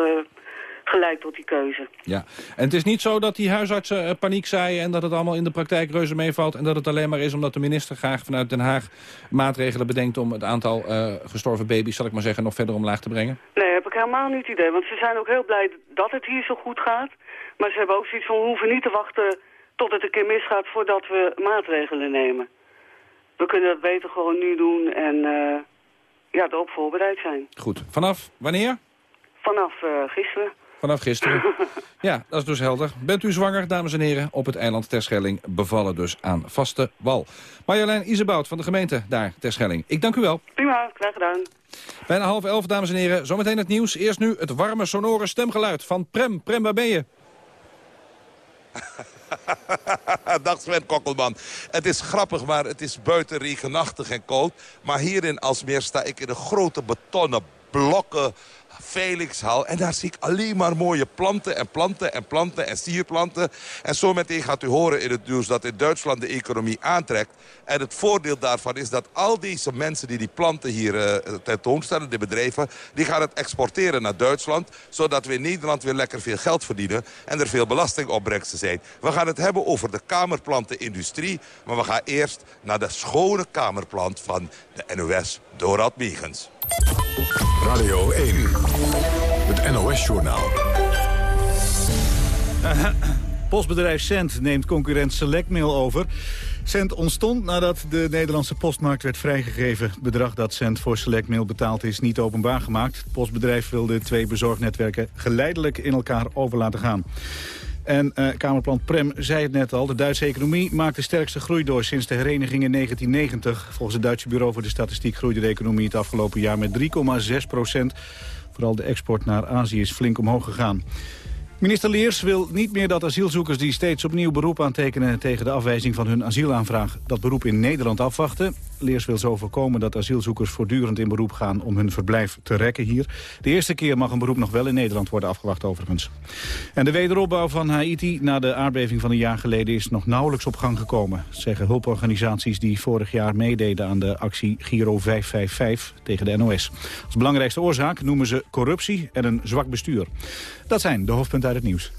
geleid tot die keuze. Ja, en het is niet zo dat die huisartsen paniek zaaien... en dat het allemaal in de praktijk reuze meevalt... en dat het alleen maar is omdat de minister graag vanuit Den Haag maatregelen bedenkt... om het aantal gestorven baby's, zal ik maar zeggen, nog verder omlaag te brengen? Nee, heb ik helemaal niet idee. Want ze zijn ook heel blij dat het hier zo goed gaat. Maar ze hebben ook zoiets van, we hoeven niet te wachten tot het een keer misgaat voordat we maatregelen nemen. We kunnen dat beter gewoon nu doen en uh, ja, erop voorbereid zijn. Goed. Vanaf wanneer? Vanaf uh, gisteren. Vanaf gisteren. ja, dat is dus helder. Bent u zwanger, dames en heren, op het eiland Terschelling, bevallen dus aan vaste wal. Marjolein Isebout van de gemeente daar, Terschelling. Ik dank u wel. Prima, graag gedaan. Bijna half elf, dames en heren. Zometeen het nieuws. Eerst nu het warme, sonore stemgeluid van Prem. Prem, waar ben je? Dag Sven Kokkelman. Het is grappig, maar het is buiten regenachtig en koud. Maar hier in Alsmeer sta ik in een grote betonnen blokken Felixhal. En daar zie ik alleen maar mooie planten en planten en planten en sierplanten. En zometeen gaat u horen in het nieuws dat in Duitsland de economie aantrekt. En het voordeel daarvan is dat al deze mensen die die planten hier uh, tentoonstellen, de bedrijven, die gaan het exporteren naar Duitsland. Zodat we in Nederland weer lekker veel geld verdienen en er veel belastingopbrengsten zijn. We gaan het hebben over de kamerplantenindustrie. Maar we gaan eerst naar de schone kamerplant van de NOS, Dorad Megens. Radio 1, het NOS-journaal. Postbedrijf Cent neemt concurrent Selectmail over. Cent ontstond nadat de Nederlandse postmarkt werd vrijgegeven. Het bedrag dat Cent voor Selectmail betaald is niet openbaar gemaakt. Het postbedrijf wil de twee bezorgnetwerken geleidelijk in elkaar over laten gaan. En uh, Kamerplan Prem zei het net al, de Duitse economie maakt de sterkste groei door sinds de hereniging in 1990. Volgens het Duitse Bureau voor de Statistiek groeide de economie het afgelopen jaar met 3,6 procent. Vooral de export naar Azië is flink omhoog gegaan. Minister Leers wil niet meer dat asielzoekers die steeds opnieuw beroep aantekenen tegen de afwijzing van hun asielaanvraag dat beroep in Nederland afwachten. Leers wil zo voorkomen dat asielzoekers voortdurend in beroep gaan om hun verblijf te rekken hier. De eerste keer mag een beroep nog wel in Nederland worden afgewacht overigens. En de wederopbouw van Haiti na de aardbeving van een jaar geleden is nog nauwelijks op gang gekomen. Zeggen hulporganisaties die vorig jaar meededen aan de actie Giro 555 tegen de NOS. Als belangrijkste oorzaak noemen ze corruptie en een zwak bestuur. Dat zijn de hoofdpunten uit het nieuws.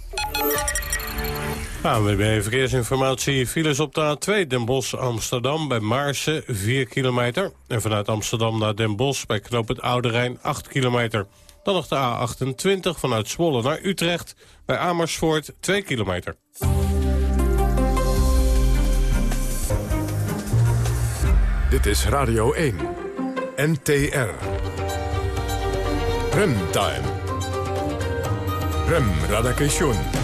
ANWB Verkeersinformatie. Files op de A2 Den Bosch-Amsterdam bij Maarsen 4 kilometer. En vanuit Amsterdam naar Den Bosch bij Knoop het Oude Rijn 8 kilometer. Dan nog de A28 vanuit Zwolle naar Utrecht bij Amersfoort 2 kilometer. Dit is Radio 1. NTR. Remtime. Rem Radakation.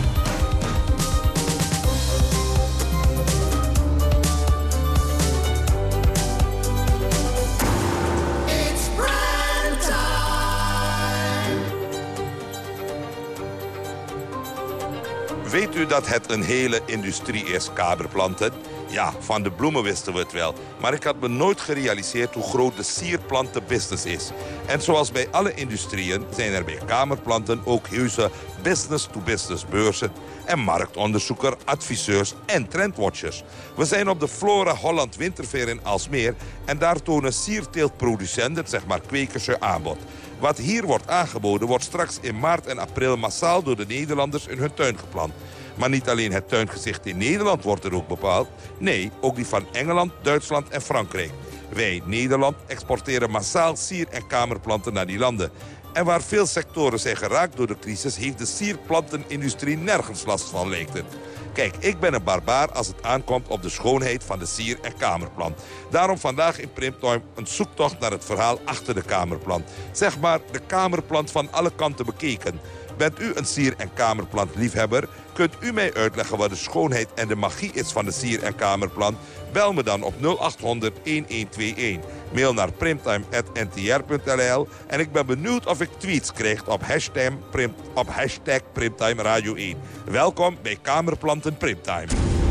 Weet u dat het een hele industrie is, kaderplanten? Ja, van de bloemen wisten we het wel. Maar ik had me nooit gerealiseerd hoe groot de sierplantenbusiness is. En zoals bij alle industrieën zijn er bij kamerplanten ook heuse business-to-business beurzen en marktonderzoeker, adviseurs en trendwatchers. We zijn op de Flora Holland Winterfair in Alsmeer en daar tonen sierteeltproducenten, zeg maar kwekers, hun aanbod. Wat hier wordt aangeboden wordt straks in maart en april massaal door de Nederlanders in hun tuin geplant. Maar niet alleen het tuingezicht in Nederland wordt er ook bepaald. Nee, ook die van Engeland, Duitsland en Frankrijk. Wij, Nederland, exporteren massaal sier- en kamerplanten naar die landen. En waar veel sectoren zijn geraakt door de crisis... heeft de sierplantenindustrie nergens last van, lijkt het. Kijk, ik ben een barbaar als het aankomt op de schoonheid van de sier- en kamerplant. Daarom vandaag in Primtime een zoektocht naar het verhaal achter de kamerplant. Zeg maar de kamerplant van alle kanten bekeken. Bent u een sier- en kamerplant liefhebber? Kunt u mij uitleggen wat de schoonheid en de magie is van de sier- en kamerplant? Bel me dan op 0800 1121. Mail naar primtime.ntr.nl. En ik ben benieuwd of ik tweets krijg op hashtag Primtime Radio 1. Welkom bij Kamerplanten Primtime.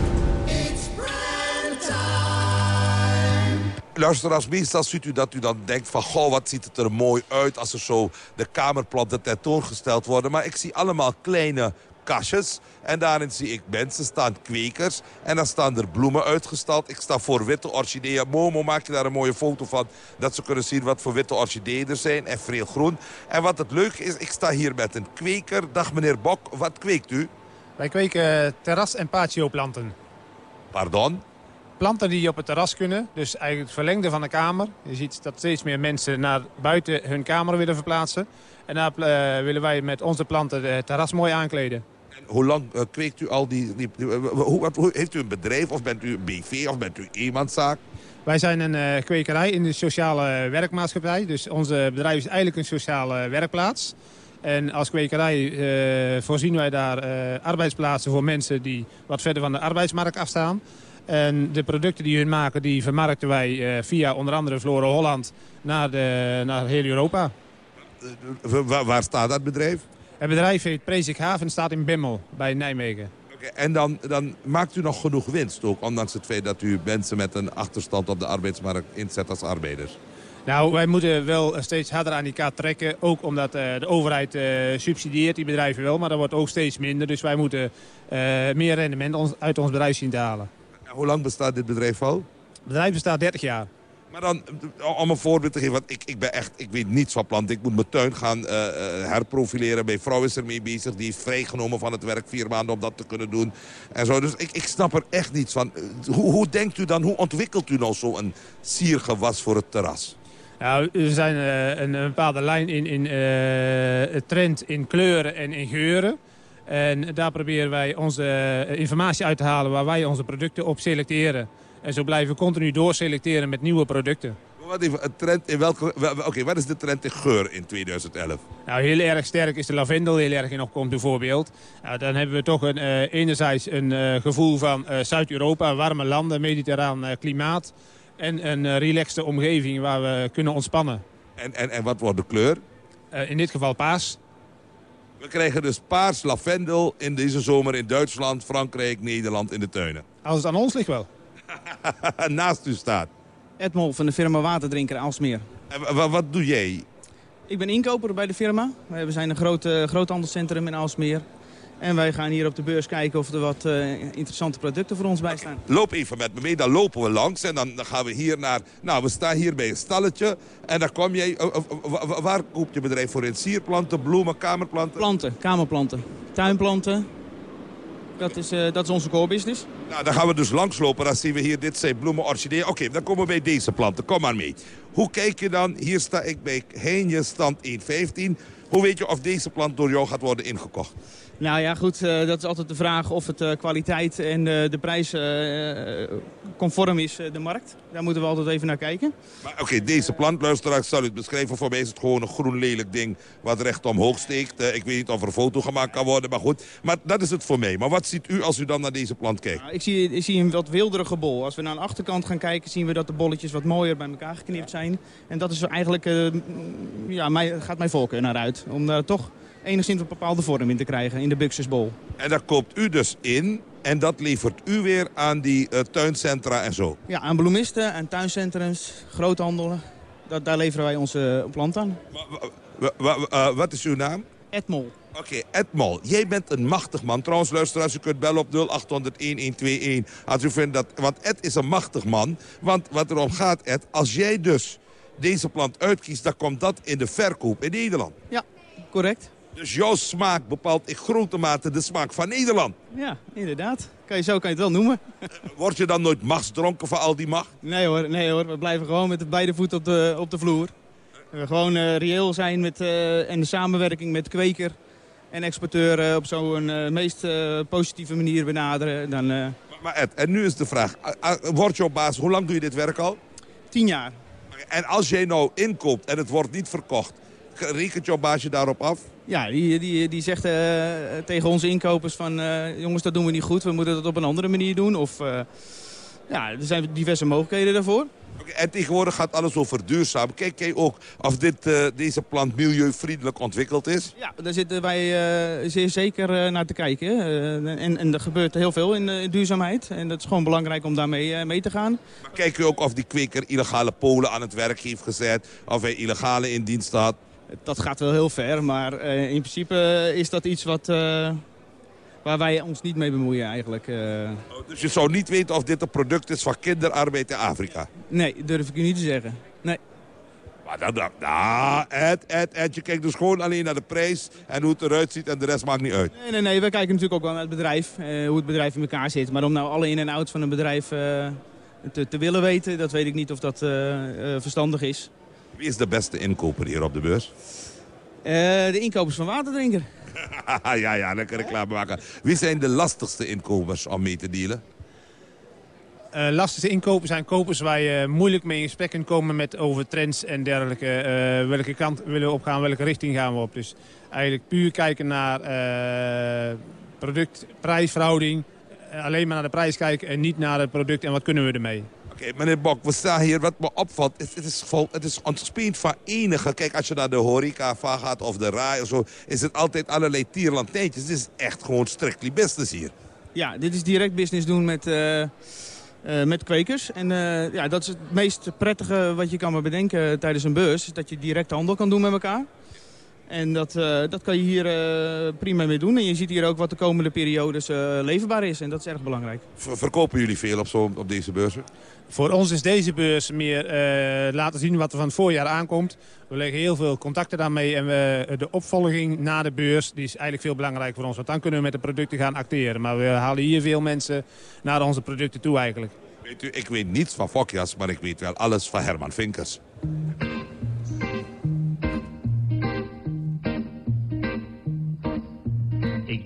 Luisteraars, meestal ziet u dat u dan denkt van... goh, wat ziet het er mooi uit als er zo de kamerplanten tentoongesteld worden. Maar ik zie allemaal kleine kastjes. En daarin zie ik mensen staan, kwekers. En dan staan er bloemen uitgestald. Ik sta voor witte orchideeën. Momo, maak je daar een mooie foto van. Dat ze kunnen zien wat voor witte orchideeën er zijn. En veel groen. En wat het leuke is, ik sta hier met een kweker. Dag meneer Bok, wat kweekt u? Wij kweken terras- en patio-planten. Pardon? Planten die op het terras kunnen, dus eigenlijk het verlengde van de kamer. Je ziet dat steeds meer mensen naar buiten hun kamer willen verplaatsen. En daar uh, willen wij met onze planten het terras mooi aankleden. En hoe lang uh, kweekt u al die... die, die hoe, wat, hoe, heeft u een bedrijf of bent u een BV of bent u eenmanszaak? Wij zijn een uh, kwekerij in de sociale werkmaatschappij. Dus onze bedrijf is eigenlijk een sociale werkplaats. En als kwekerij voorzien wij daar arbeidsplaatsen voor mensen die wat verder van de arbeidsmarkt afstaan. En de producten die hun maken, die vermarkten wij uh, via onder andere Flora Holland naar, de, naar heel Europa. Uh, waar, waar, staat dat bedrijf? Het bedrijf heet Prezik Haven staat in Bimmel bij Nijmegen. Okay, en dan, dan maakt u nog genoeg winst ook, ondanks het feit dat u mensen met een achterstand op de arbeidsmarkt inzet als arbeiders? Nou, wij moeten wel steeds harder aan die kaart trekken. Ook omdat uh, de overheid uh, subsidieert die bedrijven wel, maar dat wordt ook steeds minder. Dus wij moeten meer rendement uit ons bedrijf zien te halen. Hoe lang bestaat dit bedrijf al? Het bedrijf bestaat 30 jaar. Maar dan, om een voorbeeld te geven, want ik, ik ben echt, ik weet niets van planten. Ik moet mijn tuin gaan uh, herprofileren. Mijn vrouw is ermee bezig. Die is vrijgenomen van het werk vier maanden om dat te kunnen doen. En zo. Dus ik, ik snap er echt niets van. Hoe, hoe denkt u dan, hoe ontwikkelt u nou zo'n siergewas voor het terras? Nou, er zijn uh, een, een, bepaalde lijn in, in uh, trend in kleuren en in geuren. En daar proberen wij onze informatie uit te halen waar wij onze producten op selecteren. En zo blijven we continu doorselecteren met nieuwe producten. Wat, een trend in welke, Oké, wat is de trend in geur in 2011? Nou, heel erg sterk is de lavendel heel erg in opkomt bijvoorbeeld. Nou, dan hebben we toch een, uh, enerzijds een uh, gevoel van uh, Zuid-Europa, warme landen, mediterraan klimaat. En een relaxte omgeving waar we kunnen ontspannen. En, en, en wat wordt de kleur? in dit geval paars. We krijgen dus paars lavendel in deze zomer in Duitsland, Frankrijk, Nederland in de tuinen. Als het aan ons ligt wel. Naast u staat. Edmol van de firma Waterdrinker Aalsmeer. En wat doe jij? Ik ben inkoper bij de firma. We zijn een groot, uh, groothandelscentrum in Aalsmeer. En wij gaan hier op de beurs kijken of er wat uh, interessante producten voor ons bij staan. Loop even met me mee, dan lopen we langs en dan, gaan we hier naar... Nou, we staan hier bij een stalletje en dan kom jij... Uh, waar koopt je bedrijf voor in? Sierplanten, bloemen, kamerplanten? Planten, kamerplanten, tuinplanten, dat is, dat is onze core business. Nou, dan gaan we dus langslopen. Dan zien we hier, dit zijn bloemen, orchideeën. Oké, dan komen we bij deze planten. Kom maar mee. Hoe kijk je dan? Hier sta ik bij Heinje, stand 115. Hoe weet je of deze plant door jou gaat worden ingekocht? Nou ja, goed, uh, dat is altijd de vraag of het uh, kwaliteit en uh, de prijs conform is de markt. Daar moeten we altijd even naar kijken. Maar oké, okay, deze plantluisteraar, zal u het beschrijven. Voor mij is het gewoon een groen lelijk ding wat recht omhoog steekt. ik weet niet of er een foto gemaakt kan worden, maar goed. Maar dat is het voor mij. Maar wat ziet u als u dan naar deze plant kijkt? Nou, ik, zie, ik zie een wat wilderige bol. Als we naar de achterkant gaan kijken, zien we dat de bolletjes wat mooier bij elkaar geknipt zijn. En dat is eigenlijk, ja, mij, gaat mijn voorkeur naar uit. Om daar toch enigszins een bepaalde vorm in te krijgen in de Buxusbol. En daar koopt u dus in en dat levert u weer aan die uh, tuincentra en zo? Ja, aan bloemisten, en tuincentrums, groothandelen. Dat, daar leveren wij onze uh, plant aan. Uh, wat is uw naam? Edmol. Oké, okay, Edmol, jij bent een machtig man. Trouwens, luisteraars, u kunt bellen op 0800-1121 als u vindt dat... Want Ed is een machtig man. Want wat erom gaat, Ed, als jij dus deze plant uitkiest... dan komt dat in de verkoop in Nederland. Ja, correct. Dus jouw smaak bepaalt in grote mate de smaak van Nederland. Ja, inderdaad. Kan je, zo kan je het wel noemen. Word je dan nooit machtsdronken van al die macht? Nee hoor, nee hoor. we blijven gewoon met de beide voeten op de, op de vloer. We gewoon uh, reëel zijn met, uh, en de samenwerking met kweker en exporteur uh, op zo'n meest positieve manier benaderen. Dan, maar, maar Ed, en nu is de vraag, word je op basis, hoe lang doe je dit werk al? Tien jaar. En als jij nou inkoopt en het wordt niet verkocht, rekent jouw baasje daarop af? Ja, die, die, die zegt uh, tegen onze inkopers van... Uh, jongens, dat doen we niet goed, we moeten dat op een andere manier doen. Of, uh, ja, er zijn diverse mogelijkheden daarvoor. Okay, en tegenwoordig gaat alles over duurzaam. Kijk jij ook of dit, deze plant milieuvriendelijk ontwikkeld is? Ja, daar zitten wij zeer zeker naar te kijken. en, en er gebeurt heel veel in, in, duurzaamheid. En dat is gewoon belangrijk om daarmee mee te gaan. Maar kijk u ook of die kweker illegale polen aan het werk heeft gezet? Of hij illegale in dienst had? Dat gaat wel heel ver, maar uh, in principe is dat iets wat, uh, waar wij ons niet mee bemoeien eigenlijk. Oh, dus je zou niet weten of dit een product is van kinderarbeid in Afrika? Nee, durf ik u niet te zeggen. Nee. Maar dan, dan, nou, Ed, Ed, Ed, je kijkt dus gewoon alleen naar de prijs en hoe het eruit ziet en de rest maakt niet uit. Nee, nee, nee, we kijken natuurlijk ook wel naar het bedrijf, hoe het bedrijf in elkaar zit. Maar om nou alle in- en outs van een bedrijf te, te, willen weten, dat weet ik niet of dat verstandig is. Wie is de beste inkoper hier op de beurs? Uh, de inkopers van Waterdrinker. ja, ja, lekker reclame maken. Wie zijn de lastigste inkopers om mee te dealen? Uh, lastigste inkopers zijn kopers waar je moeilijk mee in gesprek kunt komen met over trends en dergelijke. Uh, welke kant willen we opgaan, welke richting gaan we op. Dus eigenlijk puur kijken naar product, prijsverhouding. alleen maar naar de prijs kijken en niet naar het product en wat kunnen we ermee. Meneer Bok, we staan hier. Wat me opvalt, het, het is, vol, het is van enige. Kijk, als je naar de horeca van gaat of de raai of zo... is het altijd allerlei tierlantijntjes. Dit is echt gewoon strictly business hier. Ja, dit is direct business doen met, uh, uh, met kwekers. En uh, ja, dat is het meest prettige wat je kan maar bedenken tijdens een beurs. Is dat je direct handel kan doen met elkaar. En dat, uh, dat kan je hier uh, prima mee doen. En je ziet hier ook wat de komende periodes uh, leverbaar is. En dat is erg belangrijk. Verkopen jullie veel op, zo, op deze beurzen? Voor ons is deze beurs meer laten zien wat er van het voorjaar aankomt. We leggen heel veel contacten daarmee. En we, de opvolging na de beurs die is eigenlijk veel belangrijker voor ons. Want dan kunnen we met de producten gaan acteren. Maar we halen hier veel mensen naar onze producten toe eigenlijk. Weet u, ik weet niets van Fokjas, maar ik weet wel alles van Herman Vinkers.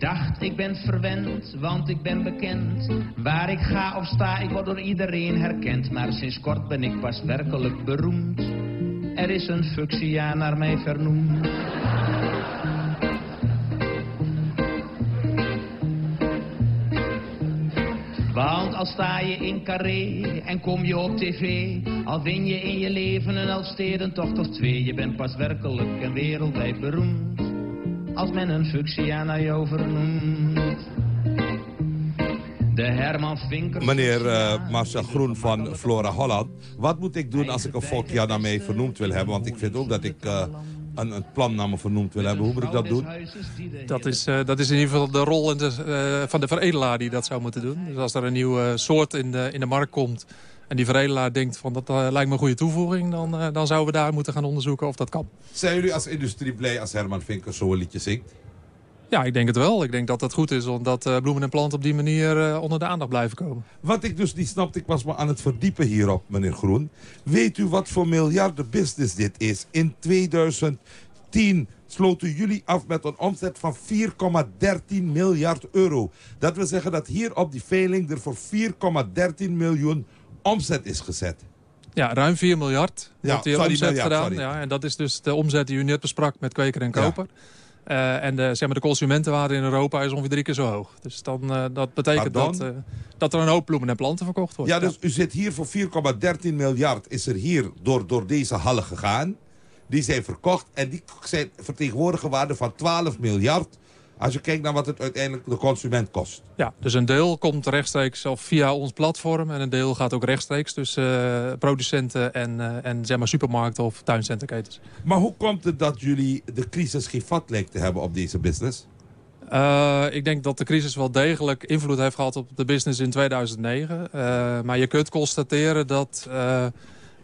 Ik dacht, ik ben verwend, want ik ben bekend. Waar ik ga of sta, ik word door iedereen herkend. Maar sinds kort ben ik pas werkelijk beroemd. Er is een functia naar mij vernoemd. Want al sta je in Carré en kom je op tv, al win je in je leven een Elfstedentocht of twee, je bent pas werkelijk en wereldwijd beroemd, als men een functia naar jou vernoemt. De Herman Vinker... Meneer uh, Marcel Groen van Flora Holland. Wat moet ik doen als ik een volkjaar naar mij vernoemd wil hebben? Want ik vind ook dat ik uh, een, een plan naar me vernoemd wil hebben. Hoe moet ik dat doen? Dat is, uh, dat is in ieder geval de rol de, van de veredelaar die dat zou moeten doen. Dus als er een nieuwe soort in de, in de markt komt... en die veredelaar denkt van dat lijkt me een goede toevoeging... Dan, dan zouden we daar moeten gaan onderzoeken of dat kan. Zijn jullie als industrie blij als Herman Vinker zo'n liedje zingt? Ja, ik denk het wel. Ik denk dat het goed is omdat uh, bloemen en planten op die manier onder de aandacht blijven komen. Wat ik dus niet snapte, ik was me aan het verdiepen hierop, meneer Groen. Weet u wat voor miljarden business dit is? In 2010 sloten jullie af met een omzet van 4,13 miljard euro. Dat wil zeggen dat hier op die veiling er voor 4,13 miljoen omzet is gezet. Ja, ruim 4 miljard ja, sorry, omzet miljard, gedaan. Ja, en dat is dus de omzet die u net besprak met kweker en koper. Ja. Uh, en de, zeg maar, de consumentenwaarde in Europa is ongeveer drie keer zo hoog. Dus dan, uh, dat betekent dat, uh, dat er een hoop bloemen en planten verkocht wordt. Ja, dus u zit hier voor 4,13 miljard. Is er hier door, door deze hallen gegaan. Die zijn verkocht. En die zijn vertegenwoordigen waarde van 12 miljard. Als je kijkt naar wat het uiteindelijk de consument kost. Ja, dus een deel komt rechtstreeks of via ons platform. En een deel gaat ook rechtstreeks tussen uh, producenten en, uh, en zeg maar supermarkten of tuincenterketens. Maar hoe komt het dat jullie de crisis geen vat lijkt te hebben op deze business? Uh, ik denk dat de crisis wel degelijk invloed heeft gehad op de business in 2009. maar je kunt constateren dat uh,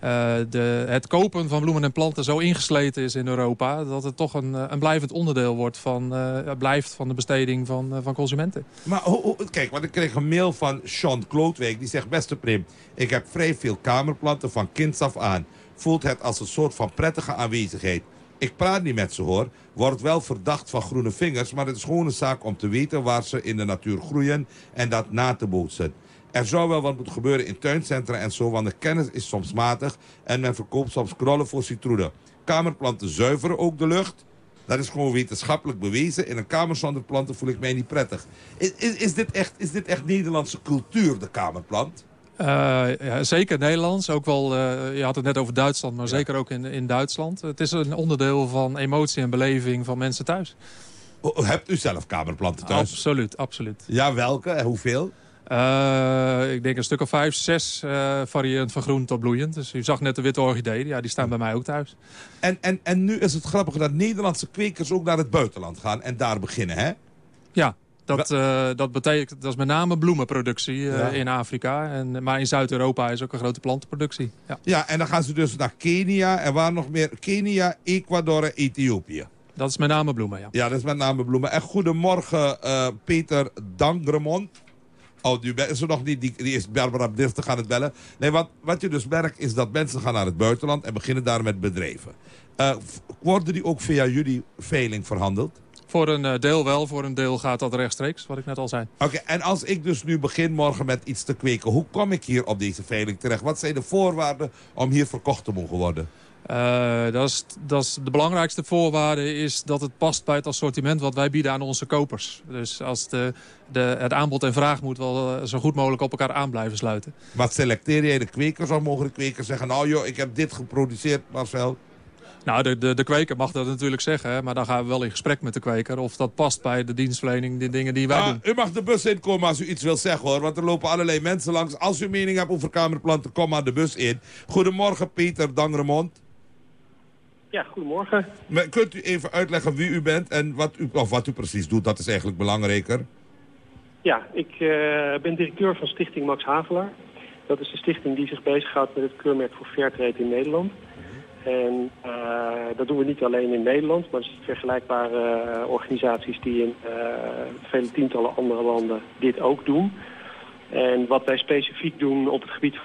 de, het kopen van bloemen en planten zo ingesleten is in Europa... dat het toch een, eh, een blijvend onderdeel wordt van, uh, blijft van de besteding van, van consumenten. Maar kijk, want ik kreeg een mail van Sean Klootwijk. Die zegt, beste Prim, ik heb vrij veel kamerplanten van kinds af aan. Voelt het als een soort van prettige aanwezigheid. Ik praat niet met ze hoor. Wordt wel verdacht van groene vingers. Maar het is gewoon een zaak om te weten waar ze in de natuur groeien. En dat na te bootsen. Er zou wel wat moeten gebeuren in tuincentra en zo, want de kennis is soms matig en men verkoopt soms krollen voor citroenen. Kamerplanten zuiveren ook de lucht. Dat is gewoon wetenschappelijk bewezen. In een kamer zonder planten voel ik mij niet prettig. Is, is, is dit, echt, is dit echt Nederlandse cultuur, de kamerplant? Uh, ja, zeker Nederlands. Ook wel, uh, je had het net over Duitsland, maar ja. zeker ook in, in Duitsland. Het is een onderdeel van emotie en beleving van mensen thuis. O, hebt u zelf kamerplanten thuis? Absoluut, absoluut. Ja, welke en hoeveel? Uh, ik denk een stuk of vijf, zes uh, variënt van groen tot bloeiend. Dus u zag net de witte orchideeën, ja, die staan bij mij ook thuis. En, en, en nu is het grappig dat Nederlandse kwekers ook naar het buitenland gaan en daar beginnen, hè? Ja, dat, uh, dat betekent, dat is met name bloemenproductie ja. in Afrika. En, maar in Zuid-Europa is ook een grote plantenproductie. Ja. ja, en dan gaan ze dus naar Kenia en waar nog meer? Kenia, Ecuador en Ethiopië. Dat is met name bloemen, ja. Ja, dat is met name bloemen. En goedemorgen, Peter Dangremont. Oh, nu is er nog niet. Die, die is Barbara Dirftig aan het bellen. Nee, wat, wat je dus merkt is dat mensen gaan naar het buitenland... en beginnen daar met bedrijven. Uh, worden die ook via jullie veiling verhandeld? Voor een deel wel, voor een deel gaat dat rechtstreeks, wat ik net al zei. Oké, okay, en als ik dus nu begin morgen met iets te kweken... hoe kom ik hier op deze veiling terecht? Wat zijn de voorwaarden om hier verkocht te mogen worden? Uh, dat is, dat is de belangrijkste voorwaarde is dat het past bij het assortiment wat wij bieden aan onze kopers. Dus als de, de, het aanbod en vraag moet wel zo goed mogelijk op elkaar aan blijven sluiten. Wat selecteer jij de kwekers? Of mogen de kwekers zeggen, nou joh, ik heb dit geproduceerd, Marcel? Nou, de, de, de kweker mag dat natuurlijk zeggen, hè, maar dan gaan we wel in gesprek met de kweker... of dat past bij de dienstverlening, de dingen die wij ah, doen. U mag de bus inkomen als u iets wil zeggen, hoor. Want er lopen allerlei mensen langs. Als u mening hebt over kamerplanten, kom maar de bus in. Goedemorgen, Peter Dangremont. Ja, goedemorgen. Maar kunt u even uitleggen wie u bent en wat u, of wat u precies doet? Dat is eigenlijk belangrijker. Ja, ik uh, ben directeur van Stichting Max Havelaar. Dat is de stichting die zich bezighoudt met het keurmerk voor Fairtrade in Nederland. En uh, dat doen we niet alleen in Nederland, maar er zijn vergelijkbare uh, organisaties die in vele tientallen andere landen dit ook doen. En wat wij specifiek doen op het gebied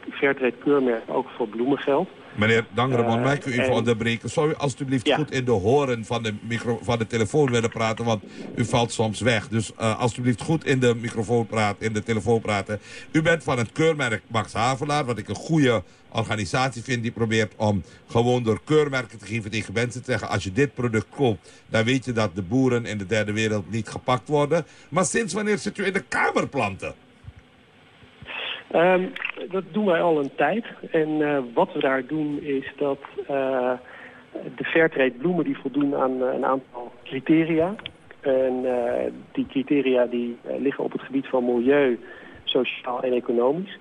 van Fairtrade keurmerk, ook voor bloemengeld Meneer Dangeremon, Eh, mag ik u even en- onderbreken? Zou u alstublieft Ja. goed in de horen van de, micro, van de telefoon willen praten? Want u valt soms weg. Dus eh alstublieft goed in de microfoon praten, in de telefoon praten. U bent van het keurmerk Max Havelaar, wat ik een goede organisatie vind... die probeert om gewoon door keurmerken te geven tegen mensen te zeggen... als je dit product koopt, dan weet je dat de boeren in de derde wereld niet gepakt worden. Maar sinds wanneer zit u in de kamerplanten? Ehm, dat doen wij al een tijd. En eh, wat we daar doen is dat eh, de Fairtrade bloemen die voldoen aan eh, een aantal criteria. En die criteria die liggen op het gebied van milieu, sociaal en economisch.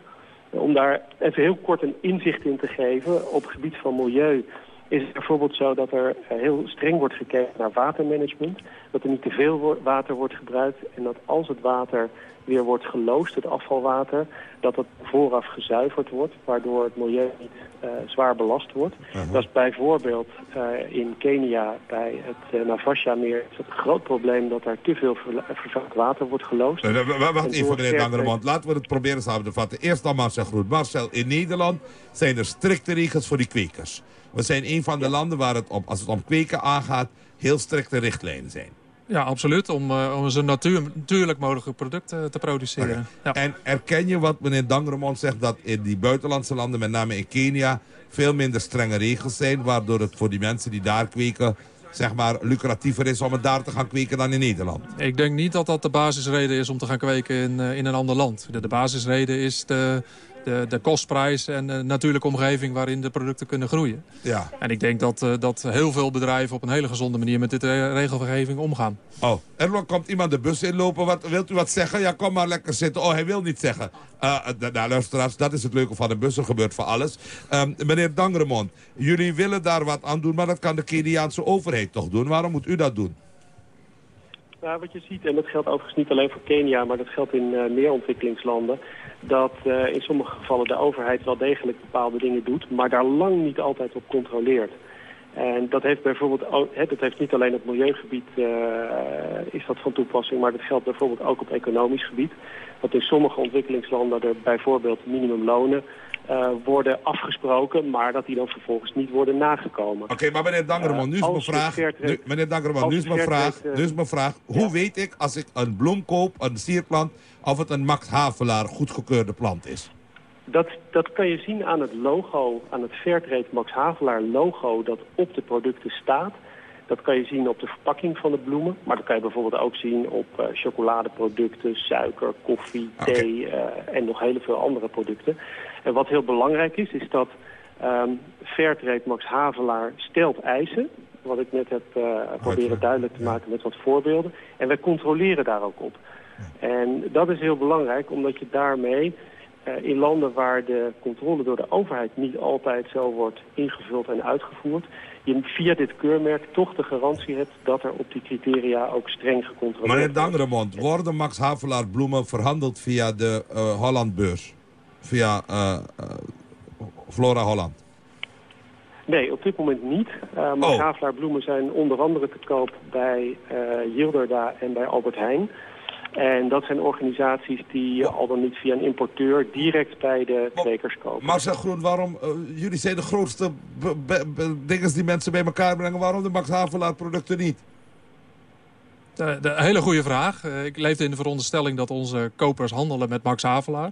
Om daar even heel kort een inzicht in te geven, op het gebied van milieu is het bijvoorbeeld zo dat er heel streng wordt gekeken naar watermanagement. Dat er niet te veel water wordt gebruikt en dat als het water weer wordt geloosd, het afvalwater, dat het vooraf gezuiverd wordt, waardoor het milieu niet eh, zwaar belast wordt. Dat is bijvoorbeeld eh, in Kenia bij het uh, Navasha-meer is het groot probleem dat er te veel vervuild water wordt geloosd. Eh, Wacht En even, meneer Dangermond. Laten we het proberen samen te vatten. Eerst dan Marcel Groet. Marcel, in Nederland zijn er strikte regels voor die kwekers. We zijn een van de landen waar het als het om kweken aangaat, heel strikte richtlijnen zijn. Ja, absoluut. Om, eh, om zo natuur, natuurlijk mogelijke producten te produceren. Ja. En erken je wat meneer Dangermond zegt, dat in die buitenlandse landen, met name in Kenia, veel minder strenge regels zijn, waardoor het voor die mensen die daar kweken, zeg maar, lucratiever is om het daar te gaan kweken dan in Nederland? Ik denk niet dat dat de basisreden is om te gaan kweken in, eh, in een ander land. De, de basisreden is de, de, de kostprijs en de natuurlijke omgeving waarin de producten kunnen groeien. Ja. En ik denk dat, eh, dat heel veel bedrijven op een hele gezonde manier met dit re- regelgeving omgaan. Oh, er komt iemand de bus inlopen. Wat, wilt u wat zeggen? Ja, kom maar lekker zitten. Oh, hij wil niet zeggen. Uh, nou, luisteraars, dat is het leuke van de bus. Er gebeurt voor alles. Um, meneer Dangremont, jullie willen daar wat aan doen, maar dat kan de Keniaanse overheid toch doen. Waarom moet u dat doen? Nou, wat je ziet, en dat geldt overigens niet alleen voor Kenia, maar dat geldt in uh, meer ontwikkelingslanden, dat uh, in sommige gevallen de overheid wel degelijk bepaalde dingen doet, maar daar lang niet altijd op controleert. En dat heeft bijvoorbeeld ook, dat heeft niet alleen op milieugebied uh, is dat van toepassing, maar dat geldt bijvoorbeeld ook op economisch gebied. Dat in sommige ontwikkelingslanden er bijvoorbeeld minimumlonen uh, worden afgesproken, maar dat die dan vervolgens niet worden nagekomen. Oké, okay, maar meneer Dangerman, nu is mijn vraag. Nu, meneer Dangerman, nu is mijn vraag. Nu is mijn vraag. Hoe ja. weet ik als ik een bloem koop, een sierplant, of het een Max Havelaar goedgekeurde plant is? Dat, dat kan je zien aan het logo, aan het Fairtrade Max Havelaar logo dat op de producten staat. Dat kan je zien op de verpakking van de bloemen. Maar dat kan je bijvoorbeeld ook zien op uh, chocoladeproducten, suiker, koffie, okay. thee uh, en nog heel veel andere producten. En wat heel belangrijk is, is dat um, Fairtrade Max Havelaar stelt eisen. Wat ik net heb uh, proberen duidelijk te maken met wat voorbeelden. En wij controleren daar ook op. En dat is heel belangrijk, omdat je daarmee in landen waar de controle door de overheid niet altijd zo wordt ingevuld en uitgevoerd, je via dit keurmerk toch de garantie hebt dat er op die criteria ook streng gecontroleerd wordt. Meneer Dangeremond, worden Max Havelaar bloemen verhandeld via de uh, Hollandbeurs? Via uh, Flora Holland? Nee, op dit moment niet. Uh, Max oh. Havelaar bloemen zijn onder andere te koop bij Yilderda en bij Albert Heijn. En dat zijn organisaties die al dan niet via een importeur direct bij de kwekers kopen. Marcel Groen, waarom, uh, jullie zijn de grootste dingen die mensen bij elkaar brengen. Waarom de Max Havelaar producten niet? De, de hele goede vraag. Uh, ik leefde in de veronderstelling dat onze kopers handelen met Max Havelaar.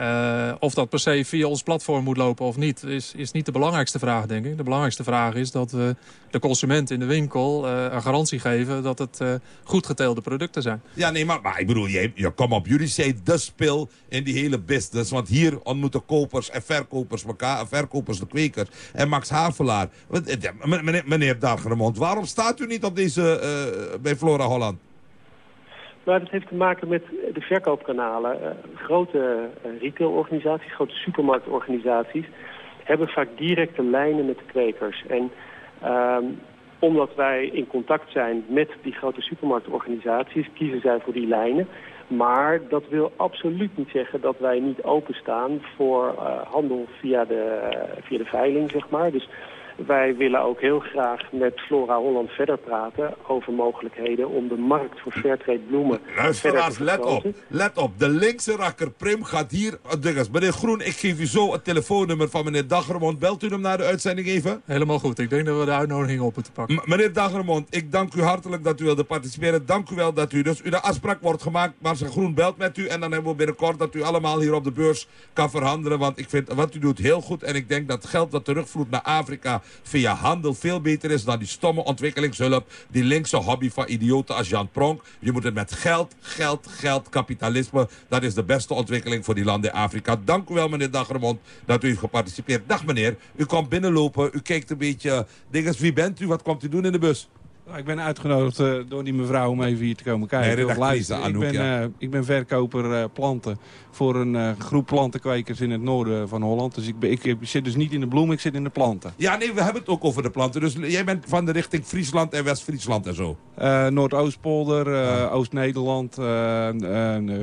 Uh, of dat per se via ons platform moet lopen of niet, is, is niet de belangrijkste vraag, denk ik. De belangrijkste vraag is dat we de consument in de winkel uh, een garantie geven dat het uh, goed geteelde producten zijn. Ja, nee, maar, ik bedoel, je, je, kom op, jullie zijn de spil in die hele business. Want hier ontmoeten kopers en verkopers elkaar, verkopers de kwekers. En Max Havelaar. Meneer, meneer waarom staat u niet op deze, bij Flora Holland? Nou, dat heeft te maken met de verkoopkanalen. Uh, grote uh, retailorganisaties, grote supermarktorganisaties... hebben vaak directe lijnen met de kwekers. En um, omdat wij in contact zijn met die grote supermarktorganisaties... kiezen zij voor die lijnen. Maar dat wil absoluut niet zeggen dat wij niet openstaan voor uh, handel via de, via de veiling, zeg maar. Dus Wij willen ook heel graag met Flora Holland verder praten over mogelijkheden om de markt voor fairtrade bloemen Luisteraars, verder te let op. Let op. De linkse rakker Prim gaat hier... oh. Meneer Groen, ik geef u zo het telefoonnummer van meneer Dagermond. Belt u hem na de uitzending even? Helemaal goed. Ik denk dat we de uitnodiging op moeten pakken. M- meneer Dagermond, ik dank u hartelijk dat u wilde participeren. Dank u wel dat u... Dus u de afspraak wordt gemaakt. Marcel Groen belt met u. En dan hebben we binnenkort dat u allemaal hier op de beurs kan verhandelen. Want ik vind wat u doet heel goed. En ik denk dat geld dat terugvloeit naar Afrika via handel veel beter is dan die stomme ontwikkelingshulp. Die linkse hobby van idioten als Jan Pronk. Je moet het met geld, geld, geld, kapitalisme. Dat is de beste ontwikkeling voor die landen in Afrika. Dank u wel meneer Dagermond dat u heeft geparticipeerd. Dag meneer, u komt binnenlopen. U kijkt een beetje... Dinges, wie bent u? Wat komt u doen in de bus? Ik ben uitgenodigd eh, door die mevrouw om even hier te komen kijken. Nee, ik, ben, ja. eh, ik ben verkoper eh, planten voor een groep plantenkwekers in het noorden van Holland. Dus ik, ben, ik, ik zit dus niet in de bloemen, ik zit in de planten. Ja, nee, we hebben het ook over de planten. Dus jij bent van de richting Friesland en West-Friesland en zo. Noordoostpolder, eh, Oost-Nederland,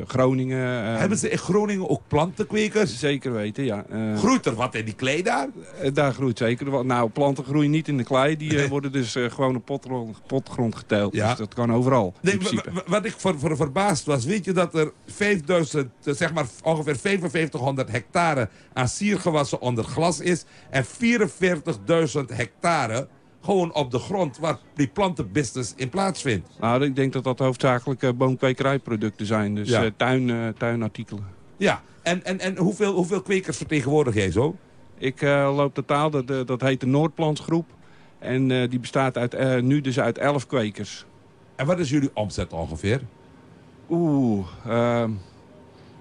Groningen. Hebben ze in Groningen ook plantenkwekers? Zeker weten, ja. Groeit er wat in die klei daar? daar groeit zeker wat. Nou, planten groeien niet in de klei. Die worden dus gewoon op potgrond, potgrond geteeld. Ja. Dus dat kan overal. Nee, wat ik voor, voor verbaasd was, weet je dat er 5000, eh, zeg maar ongeveer 5500 hectare aan siergewassen onder glas is en 44.000 hectare gewoon op de grond waar die plantenbusiness in plaatsvindt. Nou, ik denk dat dat hoofdzakelijk eh, boomkwekerijproducten zijn. Dus Ja. eh, tuin, tuinartikelen. Ja, en, en, en hoeveel, hoeveel kwekers vertegenwoordig jij zo? Ik loop totaal, dat, dat heet de Noordplantsgroep. En eh, die bestaat uit, eh, nu dus uit 11 kwekers. En wat is jullie omzet ongeveer? Oeh, ehm,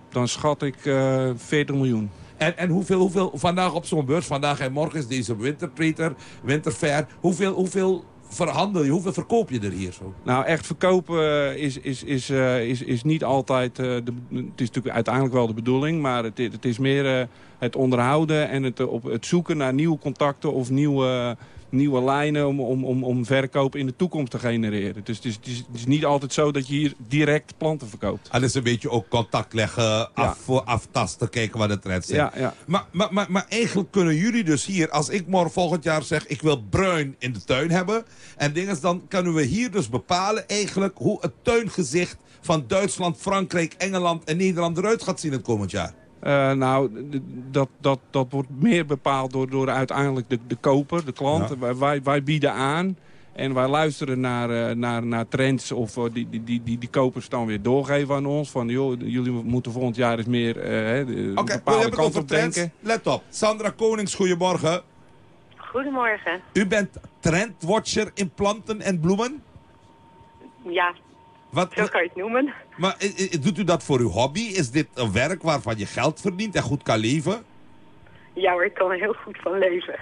dan schat ik eh 40 miljoen. En, en hoeveel, hoeveel, vandaag op zo'n beurs, vandaag en morgen is deze wintertreater, winterfair. Hoeveel, hoeveel verhandel je, hoeveel verkoop je er hier zo? Nou, echt verkopen eh, is, is, is, eh, is, is niet altijd... eh, de, het is natuurlijk uiteindelijk wel de bedoeling... maar het, het is meer eh, het onderhouden en het, eh, op, het zoeken naar nieuwe contacten... of nieuwe, nieuwe lijnen om, om, om, om verkoop in de toekomst te genereren. Dus het is, het, is, het is niet altijd zo dat je hier direct planten verkoopt. En is een beetje ook contact leggen, af, aftasten, kijken wat de trends zijn. Ja, ja. Maar, maar, maar, maar eigenlijk kunnen jullie dus hier, als ik morgen volgend jaar zeg... ik wil bruin in de tuin hebben. En dingen, dan kunnen we hier dus bepalen eigenlijk... hoe het tuingezicht van Duitsland, Frankrijk, Engeland en Nederland eruit gaat zien het komend jaar. Eh, nou, dat, dat, dat wordt meer bepaald door, door uiteindelijk de, de koper, de klant. Ja. Wij, wij, wij bieden aan en wij luisteren naar, eh, naar, naar trends of eh, die, die, die, die, die kopers dan weer doorgeven aan ons. Van joh, jullie moeten volgend jaar eens meer eh, hè, de- we bepaalde hebben het kant over op trends. denken. Let op, Sandra Konings, goedemorgen. Goedemorgen. U bent trendwatcher in planten en bloemen? Ja, Wat, zo kan je het noemen. Maar eh, eh, doet u dat voor uw hobby? Is dit een werk waarvan je geld verdient en goed kan leven? Ja hoor, ik kan er heel goed van leven.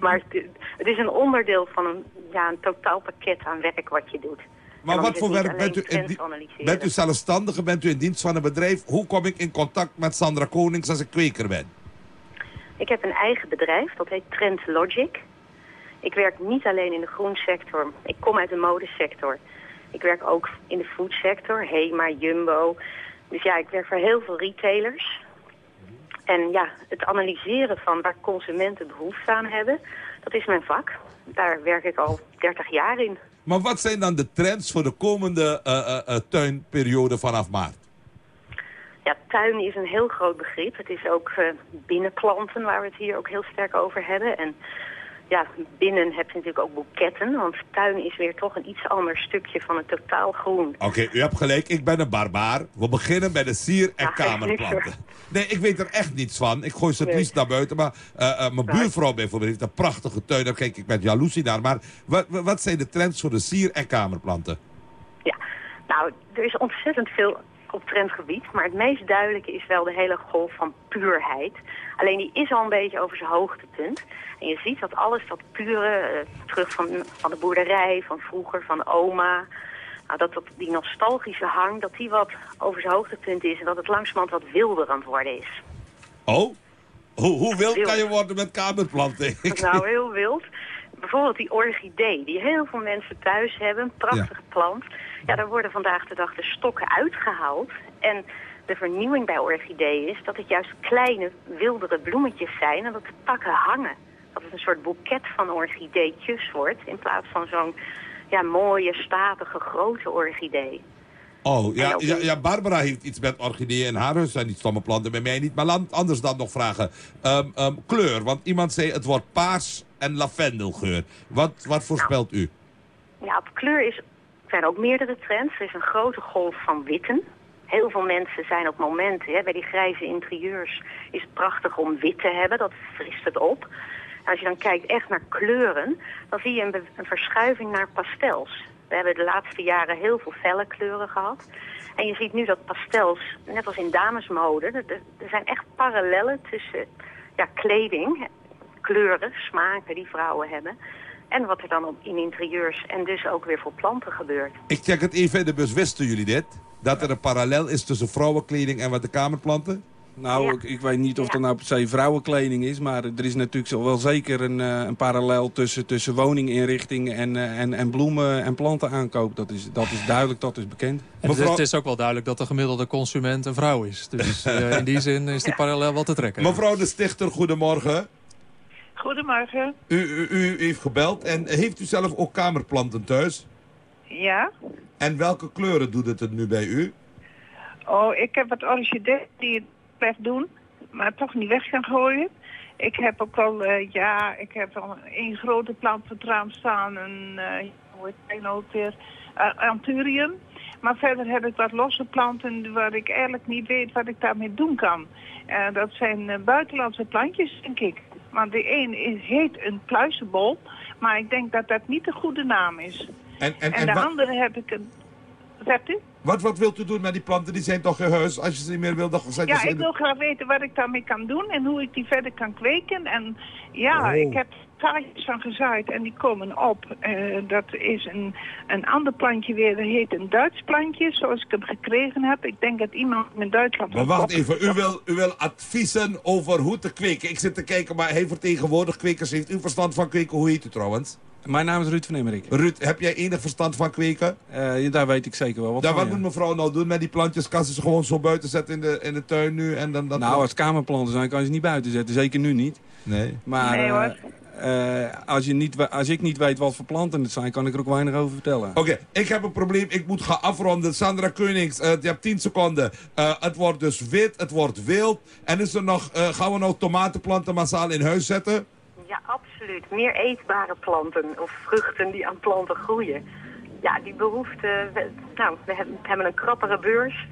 Maar het, het is een onderdeel van een, ja, een totaal pakket aan werk wat je doet. Maar wat voor werk bent u, in bent u zelfstandige? Bent u in dienst van een bedrijf? Hoe kom ik in contact met Sandra Konings als ik kweker ben? Ik heb een eigen bedrijf, dat heet Trend Logic. Ik werk niet alleen in de groensector. Ik kom uit de modesector. Ik werk ook in de foodsector, Hema, Jumbo. Dus ja, ik werk voor heel veel retailers. En ja, het analyseren van waar consumenten behoefte aan hebben, dat is mijn vak. Daar werk ik al 30 jaar in. Maar wat zijn dan de trends voor de komende eh, eh, eh, tuinperiode vanaf maart? Ja, tuin is een heel groot begrip. Het is ook binnenplanten waar we het hier ook heel sterk over hebben. En ja, binnen heb je natuurlijk ook boeketten. Want tuin is weer toch een iets ander stukje van het totaal groen. Oké, u hebt gelijk, ik ben een barbaar. We beginnen bij de sier- en Ja, kamerplanten. Nee, ik weet er echt niets van. Ik gooi ze het Nee. liefst naar buiten. Maar eh, eh, mijn buurvrouw bijvoorbeeld heeft een prachtige tuin. Daar kijk ik met jaloezie naar. Maar wat, wat zijn de trends voor de sier- en kamerplanten? Nou, er is ontzettend veel op trendgebied. Maar het meest duidelijke is wel de hele golf van puurheid. Alleen die is al een beetje over zijn hoogtepunt. En je ziet dat alles dat pure, eh, terug van, van de boerderij, van vroeger, van de oma... Nou, dat, dat die nostalgische hang, dat die wat over zijn hoogtepunt is... en dat het langzamerhand wat wilder aan het worden is. Oh? Hoe, hoe wild Wild. kan je worden met kamerplanten? Nou, heel wild. Bijvoorbeeld die orchidee, die heel veel mensen thuis hebben. Een prachtige plant. Ja, daar worden vandaag de dag de stokken uitgehaald. En de vernieuwing bij orchidee is dat het juist kleine, wildere bloemetjes zijn... en dat de takken hangen. Dat het een soort boeket van orchideetjes wordt in plaats van zo'n ja, mooie, statige, grote orchidee. Oh, ja, ja, Barbara heeft iets met orchideeën in haar huis. zijn niet stomme planten, bij mij niet. Maar laat anders dan nog vragen. Ehm, ehm, kleur, want iemand zei het wordt paars en lavendelgeur. Wat, wat voorspelt u? Ja, op kleur is, zijn ook meerdere trends. Er is een grote golf van witten. Heel veel mensen zijn op momenten, hè, bij die grijze interieurs, is het prachtig om wit te hebben. Dat frist het op. En als je dan kijkt echt naar kleuren, dan zie je een verschuiving naar pastels. We hebben de laatste jaren heel veel felle kleuren gehad. En je ziet nu dat pastels, net als in damesmode, er, zijn echt parallellen tussen ja, kleding, kleuren, smaken die vrouwen hebben. En wat er dan in interieurs en dus ook weer voor planten gebeurt. Ik check het even in de bus. Wisten jullie dit? Dat er een parallel is tussen vrouwenkleding en wat de kamerplanten? Nou, ik, ik weet niet of dat nou per se vrouwenkleding is, maar er is natuurlijk zo wel zeker een, eh, een parallel tussen, tussen woninginrichting en, eh, en, en bloemen en planten aankoop. Dat is, dat is duidelijk, dat is bekend. En het, is, het is ook wel duidelijk dat de gemiddelde consument een vrouw is. Dus eh, in die zin is die parallel wel te trekken. Mevrouw de Stichter, goedemorgen. Goedemorgen. U, u, u heeft gebeld en heeft u zelf ook kamerplanten thuis? Ja? En welke kleuren doet het er nu bij u? Oh, ik heb wat orchidee die het slecht doen, maar toch niet weg gaan gooien. Ik heb ook al, eh, ja, ik heb al één grote plant voor het raam staan, een, eh hoe heet hij nou ook weer, anthurium. Maar verder heb ik wat losse planten waar ik eigenlijk niet weet wat ik daarmee doen kan. Eh, dat zijn buitenlandse plantjes, denk ik. Want de een is, heet een pluizenbol, maar ik denk dat dat niet de goede naam is. En, en, En, en de andere heb ik een... Zegt u? wat, wat wilt u doen met die planten? Die zijn toch in huis? Als je ze niet meer wil, dan je Ja, ik wil graag weten wat ik daarmee kan doen en hoe ik die verder kan kweken. En ja, Oh. ik heb zaadjes van gezaaid en die komen op. Eh, dat is een, een ander plantje weer, dat heet een Duits plantje, zoals ik hem gekregen heb. Ik denk dat iemand in Duitsland... Maar wacht even, u wil, u wil adviezen over hoe te kweken. Ik zit te kijken, maar hij vertegenwoordigt kwekers. Heeft u verstand van kweken? Hoe heet u trouwens? Mijn naam is Ruud van Emmerik. Ruud, heb jij enig verstand van kweken? Eh, daar weet ik zeker wel wat Ja, van, wat ja. moet mevrouw nou doen met die plantjes? Kan ze ze gewoon zo buiten zetten in de, in de tuin nu? En dan, dat Nou, als het kamerplanten zijn, kan je ze niet buiten zetten. Zeker nu niet. Nee. Maar Nee, hoor. eh, eh, als, je niet, als ik niet weet wat voor planten het zijn, kan ik er ook weinig over vertellen. Oké, ik heb een probleem. Ik moet gaan afronden. Sandra Koenings, eh, je hebt 10 seconden. Eh, het wordt dus wit, het wordt wild. En is er nog, eh, gaan we nou tomatenplanten massaal in huis zetten? Ja, absoluut. Meer eetbare planten of vruchten die aan planten groeien. Ja, die behoefte... we- nou, we hebben, een krappere beurs.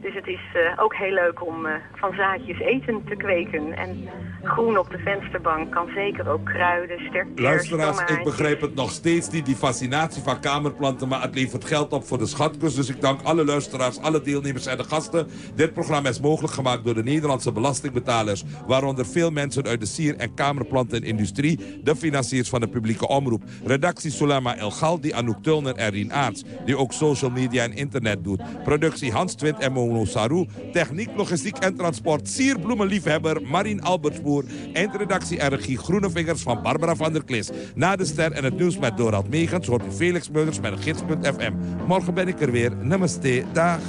Dus het is eh, ook heel leuk om eh, van zaadjes eten te kweken. En groen op de vensterbank kan zeker ook kruiden, sterk Luisteraars, ik begrijp het nog steeds niet, die fascinatie van kamerplanten, maar het levert geld op voor de schatkust. Dus ik dank alle luisteraars, alle deelnemers en de gasten. Dit programma is mogelijk gemaakt door de Nederlandse belastingbetalers, waaronder veel mensen uit de sier- en kamerplantenindustrie, de financiers van de publieke omroep. Redactie Sulema El Galdi, Anouk Tulner en Rien Aarts, die ook social media en internet doet. Productie Hans Twint en Mono Saru. Techniek, logistiek en transport, sierbloemenliefhebber Marien Albertsboer. Eindredactie en regie Groene Vingers van Barbara van der Klis. Na de ster en het nieuws met Dorald Megens hoort u Felix Meurders met gids.fm. Morgen ben ik er weer. Namaste. Dag.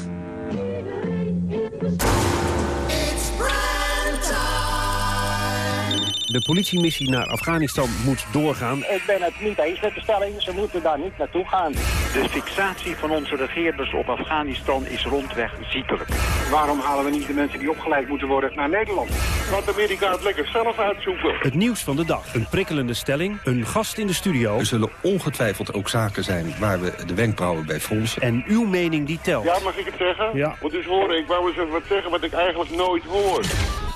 De politiemissie naar Afghanistan moet doorgaan. Ik ben het niet eens met de stelling. Ze moeten daar niet naartoe gaan. De fixatie van onze regeerders op Afghanistan is rondweg ziekelijk. Waarom halen we niet de mensen die opgeleid moeten worden naar Nederland? Want Amerika het lekker zelf uitzoeken. Het nieuws van de dag. Een prikkelende stelling. Een gast in de studio. Er zullen ongetwijfeld ook zaken zijn waar we de wenkbrauwen bij fronsen. En uw mening die telt. Ja, mag ik het zeggen? Ja. Moet eens horen, ik wou eens even wat zeggen wat ik eigenlijk nooit hoor.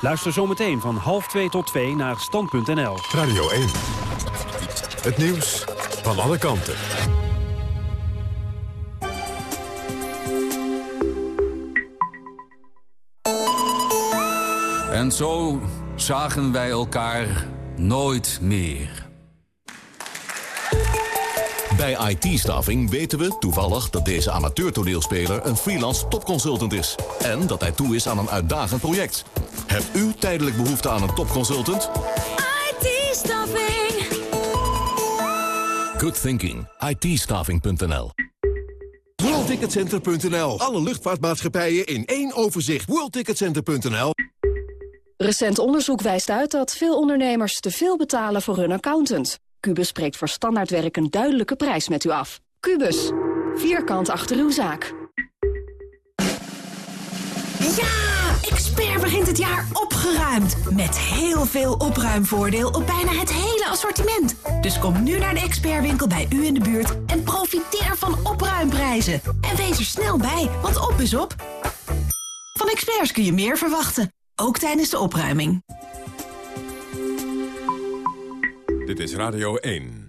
Luister zometeen van half 2 tot 2 naar stand.nl. Radio 1. Het nieuws van alle kanten. En zo zagen wij elkaar nooit meer. Bij IT-staffing weten we toevallig dat deze amateurtoneelspeler een freelance topconsultant is. En dat hij toe is aan een uitdagend project. Hebt u tijdelijk behoefte aan een topconsultant? IT-staffing. Good thinking. IT-staffing.nl WorldTicketCenter.nl. Alle luchtvaartmaatschappijen in één overzicht. WorldTicketCenter.nl. Recent onderzoek wijst uit dat veel ondernemers te veel betalen voor hun accountant. Cubus spreekt voor standaardwerk een duidelijke prijs met u af. Cubus, vierkant achter uw zaak. Ja, Expert begint het jaar opgeruimd. Met heel veel opruimvoordeel op bijna het hele assortiment. Dus kom nu naar de Expertwinkel bij u in de buurt en profiteer van opruimprijzen. En wees er snel bij, want op is op. Van experts kun je meer verwachten, ook tijdens de opruiming. Dit is Radio 1.